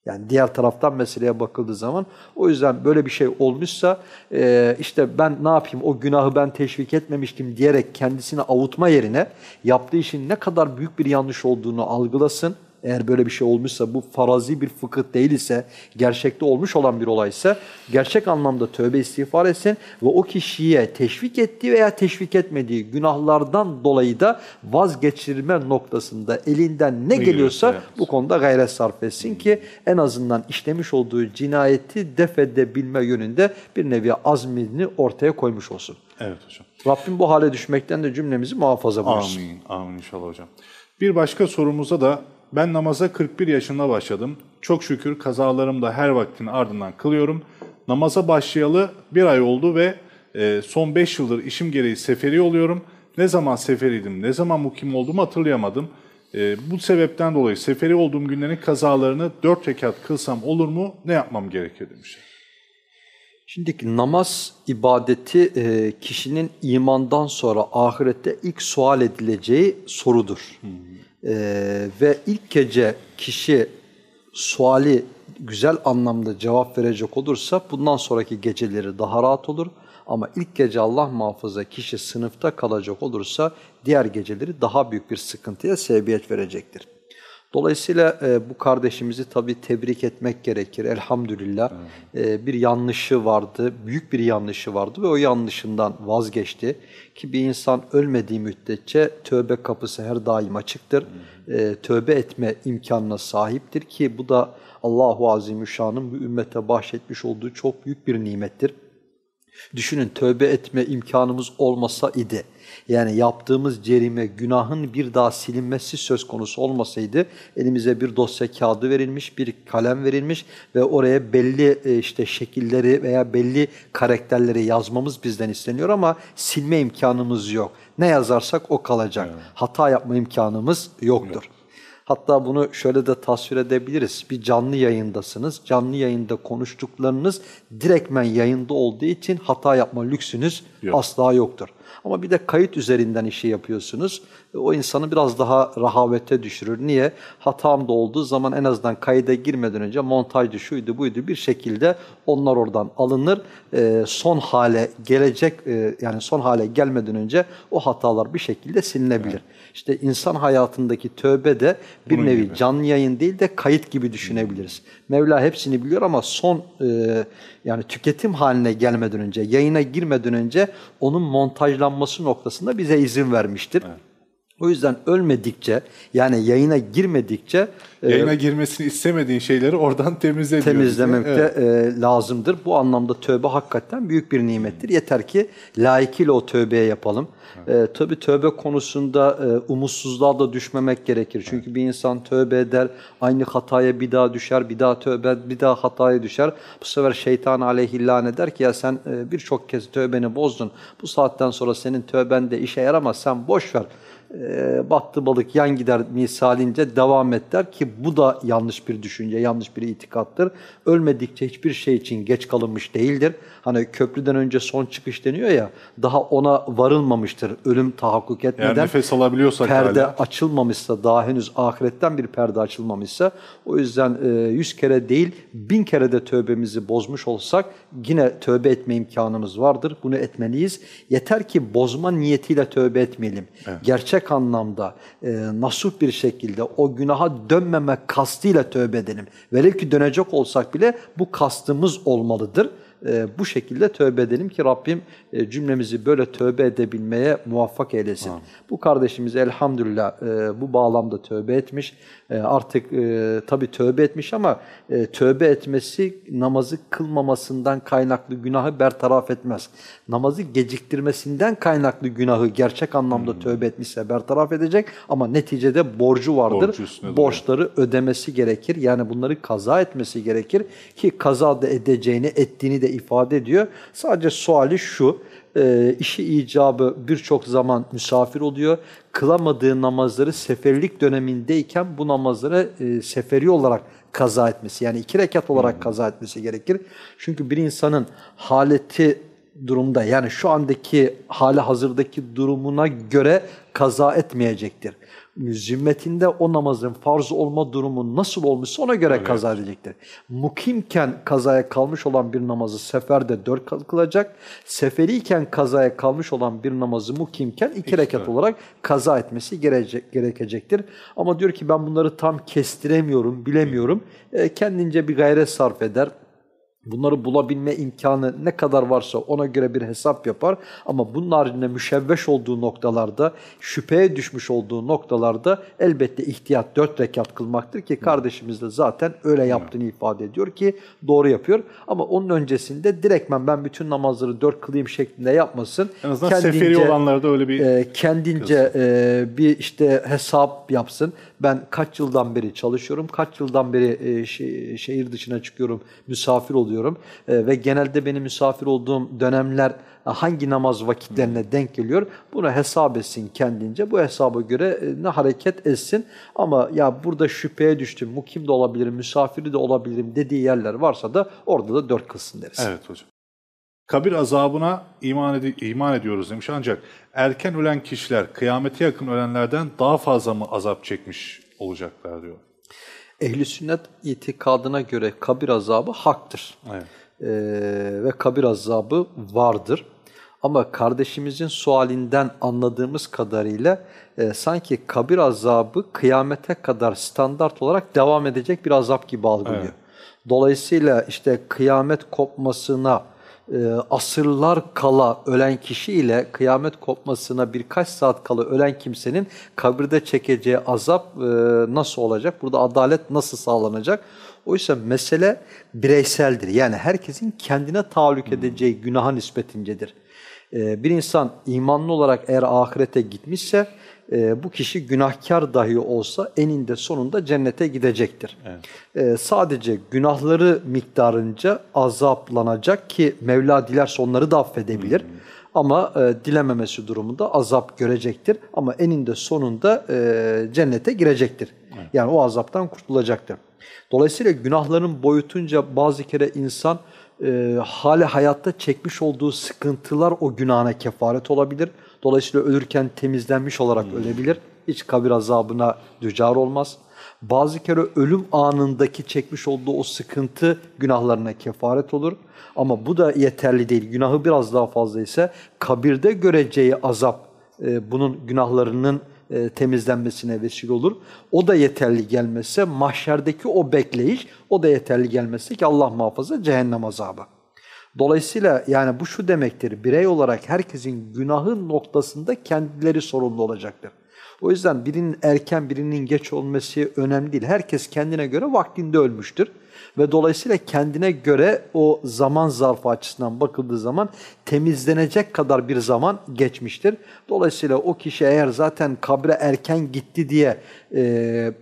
Yani diğer taraftan meseleye bakıldığı zaman o yüzden böyle bir şey olmuşsa e, işte ben ne yapayım o günahı ben teşvik etmemiştim diyerek kendisini avutma yerine yaptığı işin ne kadar büyük bir yanlış olduğunu algılasın eğer böyle bir şey olmuşsa bu farazi bir fıkıh değil ise gerçekte olmuş olan bir olaysa gerçek anlamda tövbe istiğfar etsin ve o kişiye teşvik ettiği veya teşvik etmediği günahlardan dolayı da vazgeçirme noktasında elinden ne, geliyorsa bu konuda gayret sarf etsin ki en azından işlemiş olduğu cinayeti def edebilme yönünde bir nevi azmini ortaya koymuş olsun. Evet hocam. Rabbim bu hale düşmekten de cümlemizi muhafaza buyursun. Amin. Amin inşallah hocam. Bir başka sorumuza da ben namaza 41 yaşında başladım. Çok şükür kazalarım da her vaktin ardından kılıyorum. Namaza başlayalı bir ay oldu ve e, son 5 yıldır işim gereği seferi oluyorum. Ne zaman seferiydim, ne zaman mukim olduğumu hatırlayamadım. E, bu sebepten dolayı seferi olduğum günlerin kazalarını 4 rekat kılsam olur mu? Ne yapmam gerekir demiş. Şimdi namaz ibadeti e, kişinin imandan sonra ahirette ilk sual edileceği sorudur. Hmm. Ee, ve ilk gece kişi suali güzel anlamda cevap verecek olursa bundan sonraki geceleri daha rahat olur. Ama ilk gece Allah muhafaza kişi sınıfta kalacak olursa diğer geceleri daha büyük bir sıkıntıya sebebiyet verecektir. Dolayısıyla e, bu kardeşimizi tabii tebrik etmek gerekir. Elhamdülillah e, bir yanlışı vardı, büyük bir yanlışı vardı ve o yanlışından vazgeçti. Ki bir insan ölmediği müddetçe tövbe kapısı her daim açıktır. E, tövbe etme imkanına sahiptir ki bu da Allahu Azimüşşan'ın bu ümmete bahşetmiş olduğu çok büyük bir nimettir. Düşünün tövbe etme imkanımız olmasa idi yani yaptığımız cerime, günahın bir daha silinmesi söz konusu olmasaydı elimize bir dosya kağıdı verilmiş, bir kalem verilmiş ve oraya belli e, işte şekilleri veya belli karakterleri yazmamız bizden isteniyor ama silme imkanımız yok. Ne yazarsak o kalacak. Evet. Hata yapma imkanımız yoktur. Evet. Hatta bunu şöyle de tasvir edebiliriz. Bir canlı yayındasınız. Canlı yayında konuştuklarınız direktmen yayında olduğu için hata yapma lüksünüz Yok. asla yoktur. Ama bir de kayıt üzerinden işi yapıyorsunuz. O insanı biraz daha rahavete düşürür. Niye? Hatam da olduğu zaman en azından kayda girmeden önce montajdı, şuydu, buydu bir şekilde onlar oradan alınır. E, son hale gelecek, e, yani son hale gelmeden önce o hatalar bir şekilde silinebilir. Evet. İşte insan hayatındaki tövbe de bir Bunun nevi gibi. canlı yayın değil de kayıt gibi düşünebiliriz. Mevla hepsini biliyor ama son e, yani tüketim haline gelmeden önce, yayına girmeden önce onun montajlanması noktasında bize izin vermiştir. Evet. O yüzden ölmedikçe yani yayına girmedikçe e, yayına e, girmesini istemediğin şeyleri oradan <laughs> temizle temizlemek de evet. e, lazımdır. Bu anlamda tövbe hakikaten büyük bir nimettir. Yeter ki layıkıyla o tövbeye yapalım. Evet. E, tabii tövbe konusunda e, umutsuzluğa da düşmemek gerekir. Çünkü evet. bir insan tövbe eder, aynı hataya bir daha düşer, bir daha tövbe, bir daha hataya düşer. Bu sefer şeytan aleyhillan eder ki ya sen e, birçok kez tövbeni bozdun. Bu saatten sonra senin tövben de işe yaramaz. Sen boş ver e, battı balık yan gider misalince devam et der ki bu da yanlış bir düşünce, yanlış bir itikattır. Ölmedikçe hiçbir şey için geç kalınmış değildir. Hani köprüden önce son çıkış deniyor ya, daha ona varılmamıştır ölüm tahakkuk etmeden. Eğer nefes alabiliyorsak Perde hala. açılmamışsa, daha henüz ahiretten bir perde açılmamışsa, o yüzden e, yüz kere değil, bin kere de tövbemizi bozmuş olsak yine tövbe etme imkanımız vardır. Bunu etmeliyiz. Yeter ki bozma niyetiyle tövbe etmeyelim. Evet. Gerçek anlamda e, nasuh bir şekilde o günaha dönmeme kastıyla tövbe edelim. Velev ki dönecek olsak bile bu kastımız olmalıdır e, bu şekilde tövbe edelim ki Rabbim e, cümlemizi böyle tövbe edebilmeye muvaffak eylesin. Ha. Bu kardeşimiz elhamdülillah e, bu bağlamda tövbe etmiş. E, artık e, tabii tövbe etmiş ama e, tövbe etmesi namazı kılmamasından kaynaklı günahı bertaraf etmez. Namazı geciktirmesinden kaynaklı günahı gerçek anlamda hmm. tövbe etmişse bertaraf edecek ama neticede borcu vardır. Borçları ödemesi gerekir. Yani bunları kaza etmesi gerekir ki kaza da edeceğini, ettiğini de ifade ediyor. Sadece suali şu, e, işi icabı birçok zaman misafir oluyor. Kılamadığı namazları seferlik dönemindeyken bu namazları e, seferi olarak kaza etmesi yani iki rekat olarak hmm. kaza etmesi gerekir. Çünkü bir insanın haleti durumda yani şu andaki hali hazırdaki durumuna göre kaza etmeyecektir zimmetinde o namazın farz olma durumu nasıl olmuşsa ona göre evet. kaza edecektir. Mukimken kazaya kalmış olan bir namazı seferde dört kılacak. Seferiyken kazaya kalmış olan bir namazı mukimken iki işte. rekat olarak kaza etmesi gerekecek, gerekecektir. Ama diyor ki ben bunları tam kestiremiyorum, bilemiyorum. E, kendince bir gayret sarf eder Bunları bulabilme imkanı ne kadar varsa ona göre bir hesap yapar. Ama bunun haricinde müşevveş olduğu noktalarda, şüpheye düşmüş olduğu noktalarda elbette ihtiyat dört rekat kılmaktır ki kardeşimiz de zaten öyle yaptığını ifade ediyor ki doğru yapıyor. Ama onun öncesinde direktmen ben bütün namazları dört kılayım şeklinde yapmasın. En azından kendince, seferi olanlarda öyle bir... E, kendince e, bir işte hesap yapsın. Ben kaç yıldan beri çalışıyorum, kaç yıldan beri e, şehir dışına çıkıyorum, misafir oluyorum e, ve genelde benim misafir olduğum dönemler e, hangi namaz vakitlerine denk geliyor bunu hesap etsin kendince. Bu hesaba göre e, ne hareket etsin ama ya burada şüpheye düştüm, mukim de olabilirim, misafiri de olabilirim dediği yerler varsa da orada da dört kılsın deriz. Evet hocam. Kabir azabına iman, ed iman ediyoruz demiş ancak erken ölen kişiler kıyamete yakın ölenlerden daha fazla mı azap çekmiş olacaklar diyor. Ehli sünnet itikadına göre kabir azabı haktır. Evet. Ee, ve kabir azabı vardır. Ama kardeşimizin sualinden anladığımız kadarıyla e, sanki kabir azabı kıyamete kadar standart olarak devam edecek bir azap gibi algılıyor. Evet. Dolayısıyla işte kıyamet kopmasına e, asırlar kala ölen kişi ile kıyamet kopmasına birkaç saat kala ölen kimsenin kabirde çekeceği azap e, nasıl olacak? Burada adalet nasıl sağlanacak? Oysa mesele bireyseldir. Yani herkesin kendine tahallük edeceği günaha nispetincedir. E, bir insan imanlı olarak eğer ahirete gitmişse e, bu kişi günahkar dahi olsa eninde sonunda cennete gidecektir. Evet. E, sadece günahları miktarınca azaplanacak ki Mevla dilerse onları da affedebilir. Hmm. Ama e, dilememesi durumunda azap görecektir. Ama eninde sonunda e, cennete girecektir. Evet. Yani o azaptan kurtulacaktır. Dolayısıyla günahların boyutunca bazı kere insan e, hali hayatta çekmiş olduğu sıkıntılar o günahına kefaret olabilir. Dolayısıyla ölürken temizlenmiş olarak hmm. ölebilir. Hiç kabir azabına dücar olmaz. Bazı kere ölüm anındaki çekmiş olduğu o sıkıntı günahlarına kefaret olur. Ama bu da yeterli değil. Günahı biraz daha fazla ise kabirde göreceği azap e, bunun günahlarının e, temizlenmesine vesile olur. O da yeterli gelmezse mahşerdeki o bekleyiş o da yeterli gelmezse ki Allah muhafaza cehennem azabı. Dolayısıyla yani bu şu demektir, birey olarak herkesin günahı noktasında kendileri sorumlu olacaktır. O yüzden birinin erken birinin geç olması önemli değil. Herkes kendine göre vaktinde ölmüştür. Ve dolayısıyla kendine göre o zaman zarfı açısından bakıldığı zaman temizlenecek kadar bir zaman geçmiştir. Dolayısıyla o kişi eğer zaten kabre erken gitti diye e,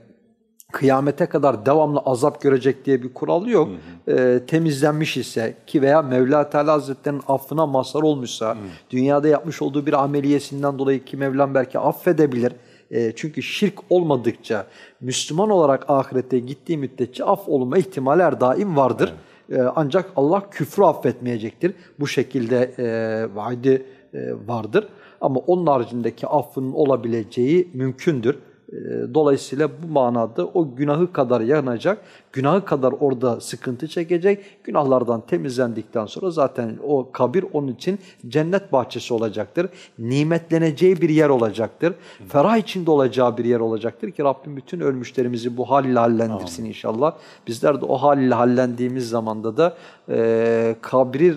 kıyamete kadar devamlı azap görecek diye bir kural yok. Hı hı. E, temizlenmiş ise ki veya Mevla Teala Hazretleri'nin affına mazhar olmuşsa, hı. dünyada yapmış olduğu bir ameliyesinden dolayı ki Mevlam belki affedebilir. E, çünkü şirk olmadıkça, Müslüman olarak ahirete gittiği müddetçe af olma ihtimali her daim vardır. Evet. E, ancak Allah küfrü affetmeyecektir. Bu şekilde e, vaadi e, vardır. Ama onun haricindeki affının olabileceği mümkündür. Ee, dolayısıyla bu manada o günahı kadar yanacak, günahı kadar orada sıkıntı çekecek. Günahlardan temizlendikten sonra zaten o kabir onun için cennet bahçesi olacaktır. Nimetleneceği bir yer olacaktır. Ferah içinde olacağı bir yer olacaktır ki Rabbim bütün ölmüşlerimizi bu hal ile hallendirsin Amin. inşallah. Bizler de o hal ile hallendiğimiz zamanda da e, kabri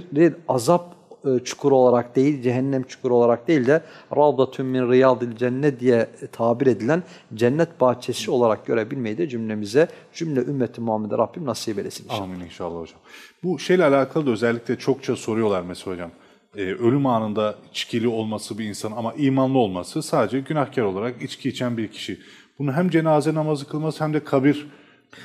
azap e, çukuru olarak değil, cehennem çukuru olarak değil de Ravdatun min riyadil cennet diye tabir edilen cennet bahçesi olarak görebilmeyi de cümlemize, cümle ümmeti Muhammed'e Rabbim nasip eylesin inşallah. Amin inşallah hocam. Bu şeyle alakalı da özellikle çokça soruyorlar mesela hocam. Ee, ölüm anında içkili olması bir insan ama imanlı olması sadece günahkar olarak içki içen bir kişi. Bunu hem cenaze namazı kılması hem de kabir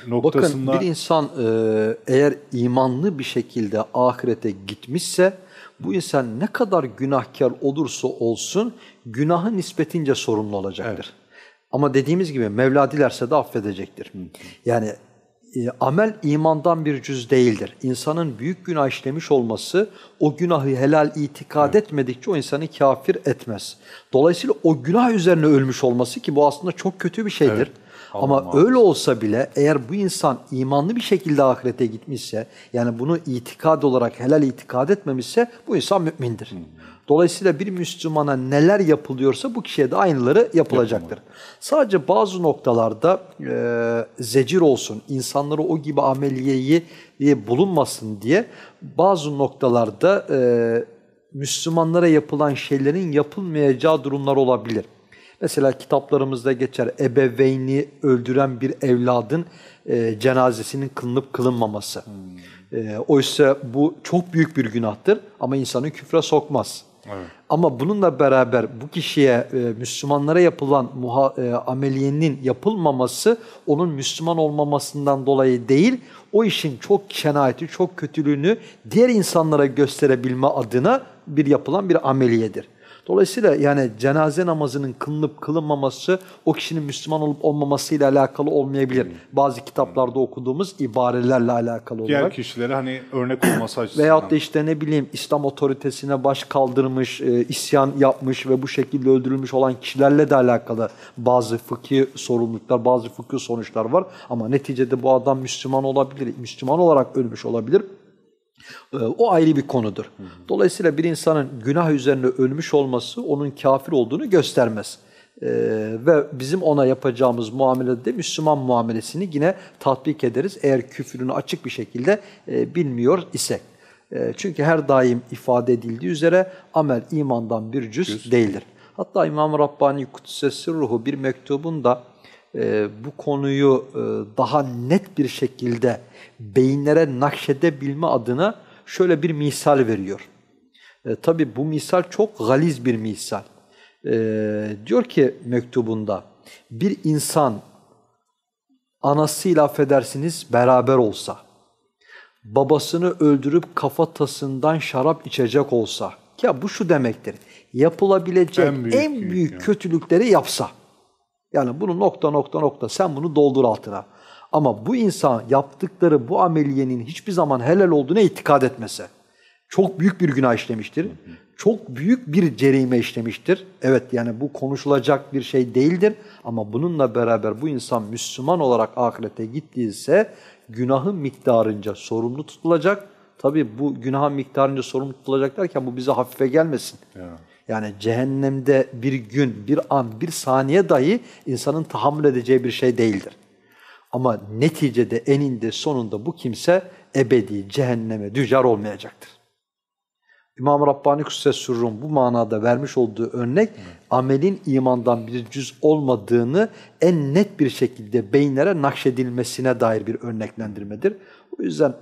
noktasında... Bakın bir insan e, eğer imanlı bir şekilde ahirete gitmişse bu insan ne kadar günahkar olursa olsun günahı nispetince sorumlu olacaktır. Evet. Ama dediğimiz gibi Mevla dilerse de affedecektir. Hı. Yani e, amel imandan bir cüz değildir. İnsanın büyük günah işlemiş olması o günahı helal itikad evet. etmedikçe o insanı kafir etmez. Dolayısıyla o günah üzerine ölmüş olması ki bu aslında çok kötü bir şeydir. Evet. Ama Allah öyle olsa bile eğer bu insan imanlı bir şekilde ahirete gitmişse, yani bunu itikad olarak helal itikad etmemişse bu insan mümindir. Hmm. Dolayısıyla bir Müslümana neler yapılıyorsa bu kişiye de aynıları yapılacaktır. Yapma. Sadece bazı noktalarda e, zecir olsun, insanları o gibi ameliyeyi e, bulunmasın diye bazı noktalarda e, Müslümanlara yapılan şeylerin yapılmayacağı durumlar olabilir. Mesela kitaplarımızda geçer ebeveyni öldüren bir evladın e, cenazesinin kılınıp kılınmaması. Hmm. E, oysa bu çok büyük bir günahtır ama insanı küfre sokmaz. Evet. Ama bununla beraber bu kişiye e, Müslümanlara yapılan muha, e, ameliyenin yapılmaması onun Müslüman olmamasından dolayı değil, o işin çok şenayeti, çok kötülüğünü diğer insanlara gösterebilme adına bir yapılan bir ameliyedir. Dolayısıyla yani cenaze namazının kılınıp kılınmaması o kişinin Müslüman olup olmamasıyla alakalı olmayabilir. Hmm. Bazı kitaplarda okuduğumuz ibarelerle alakalı olarak. Diğer kişilere hani örnek olması <clears throat> açısından. Veyahut da işte ne bileyim İslam otoritesine baş kaldırmış, e, isyan yapmış ve bu şekilde öldürülmüş olan kişilerle de alakalı bazı fıkhi sorumluluklar, bazı fıkhi sonuçlar var. Ama neticede bu adam Müslüman olabilir, Müslüman olarak ölmüş olabilir. Ee, o ayrı bir konudur. Dolayısıyla bir insanın günah üzerine ölmüş olması onun kafir olduğunu göstermez. Ee, ve bizim ona yapacağımız muamelede Müslüman muamelesini yine tatbik ederiz eğer küfrünü açık bir şekilde e, bilmiyor isek. E, çünkü her daim ifade edildiği üzere amel imandan bir cüz Cüz. değildir. Hatta İmam Rabbani Kudsesi Ruhu bir mektubunda e, bu konuyu e, daha net bir şekilde beyinlere nakşedebilme adına şöyle bir misal veriyor. E, Tabi bu misal çok galiz bir misal. E, diyor ki mektubunda bir insan anasıyla affedersiniz beraber olsa, babasını öldürüp kafatasından şarap içecek olsa, ya bu şu demektir, yapılabilecek en büyük, en büyük yani. kötülükleri yapsa, yani bunu nokta nokta nokta sen bunu doldur altına. Ama bu insan yaptıkları bu ameliyenin hiçbir zaman helal olduğuna itikad etmese, çok büyük bir günah işlemiştir. Çok büyük bir cerime işlemiştir. Evet yani bu konuşulacak bir şey değildir. Ama bununla beraber bu insan Müslüman olarak ahirete gittiyse günahın miktarınca sorumlu tutulacak. Tabi bu günahın miktarınca sorumlu tutulacak derken bu bize hafife gelmesin. Ya. Yani cehennemde bir gün, bir an, bir saniye dahi insanın tahammül edeceği bir şey değildir. Ama neticede eninde sonunda bu kimse ebedi cehenneme dücar olmayacaktır. İmam Rabbani Kudsessurrun bu manada vermiş olduğu örnek amelin imandan bir cüz olmadığını en net bir şekilde beyinlere nakşedilmesine dair bir örneklendirmedir. O yüzden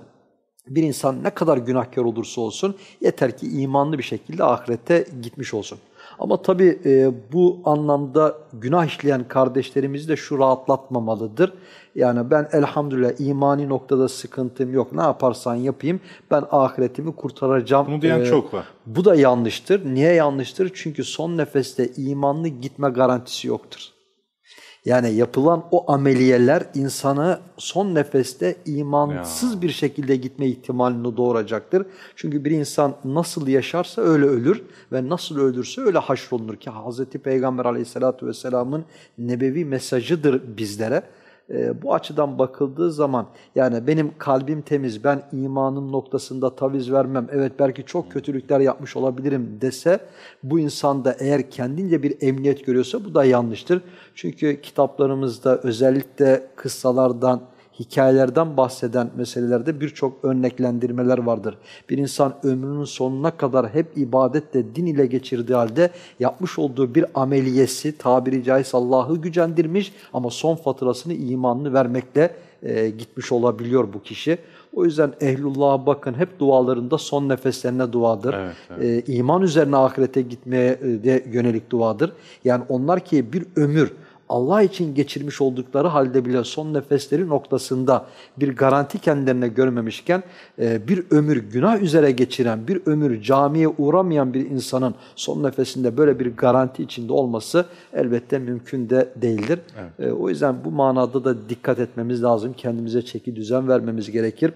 bir insan ne kadar günahkar olursa olsun yeter ki imanlı bir şekilde ahirete gitmiş olsun. Ama tabii e, bu anlamda günah işleyen kardeşlerimizi de şu rahatlatmamalıdır. Yani ben elhamdülillah imani noktada sıkıntım yok. Ne yaparsan yapayım ben ahiretimi kurtaracağım. Bunu diyen E, çok var. Bu da yanlıştır. Niye yanlıştır? Çünkü son nefeste imanlı gitme garantisi yoktur. Yani yapılan o ameliyeler insanı son nefeste imansız bir şekilde gitme ihtimalini doğuracaktır. Çünkü bir insan nasıl yaşarsa öyle ölür ve nasıl ölürse öyle haşrolunur ki Hz. Peygamber aleyhissalatü vesselamın nebevi mesajıdır bizlere. Ee, bu açıdan bakıldığı zaman yani benim kalbim temiz, ben imanım noktasında taviz vermem, evet belki çok kötülükler yapmış olabilirim dese bu insanda eğer kendince bir emniyet görüyorsa bu da yanlıştır. Çünkü kitaplarımızda özellikle kıssalardan, hikayelerden bahseden meselelerde birçok örneklendirmeler vardır. Bir insan ömrünün sonuna kadar hep ibadetle, din ile geçirdiği halde yapmış olduğu bir ameliyesi tabiri caizse Allah'ı gücendirmiş ama son faturasını imanını vermekle e, gitmiş olabiliyor bu kişi. O yüzden ehlullah'a bakın hep dualarında son nefeslerine duadır. Evet, evet. E, iman üzerine ahirete gitmeye e, de yönelik duadır. Yani onlar ki bir ömür Allah için geçirmiş oldukları halde bile son nefesleri noktasında bir garanti kendilerine görmemişken e, bir ömür günah üzere geçiren, bir ömür camiye uğramayan bir insanın son nefesinde böyle bir garanti içinde olması elbette mümkün de değildir. E, O yüzden bu manada da dikkat etmemiz lazım. Kendimize çeki düzen vermemiz gerekir.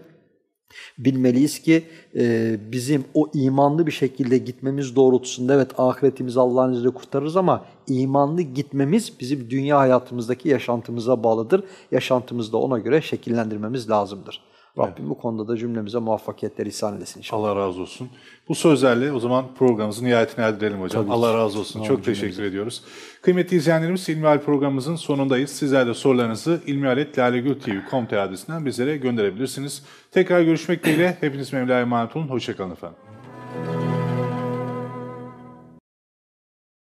Bilmeliyiz ki e, bizim o imanlı bir şekilde gitmemiz doğrultusunda evet ahiretimizi Allah'ın izniyle kurtarırız ama imanlı gitmemiz bizim dünya hayatımızdaki yaşantımıza bağlıdır. Yaşantımızı da ona göre şekillendirmemiz lazımdır. Rabbim bu konuda da cümlemize muvaffakiyetler ihsan eylesin inşallah. Allah razı olsun. Bu sözlerle o zaman programımızın nihayetine erdirelim hocam. Tabii. Allah razı olsun. Çok teşekkür ediyoruz. Kıymetli izleyenlerimiz İlmihal programımızın sonundayız. Sizler de sorularınızı ilmihaletlalegültv.com adresinden bizlere gönderebilirsiniz. Tekrar görüşmek dileğiyle. Hepiniz Mevla'ya emanet olun. Hoşçakalın efendim.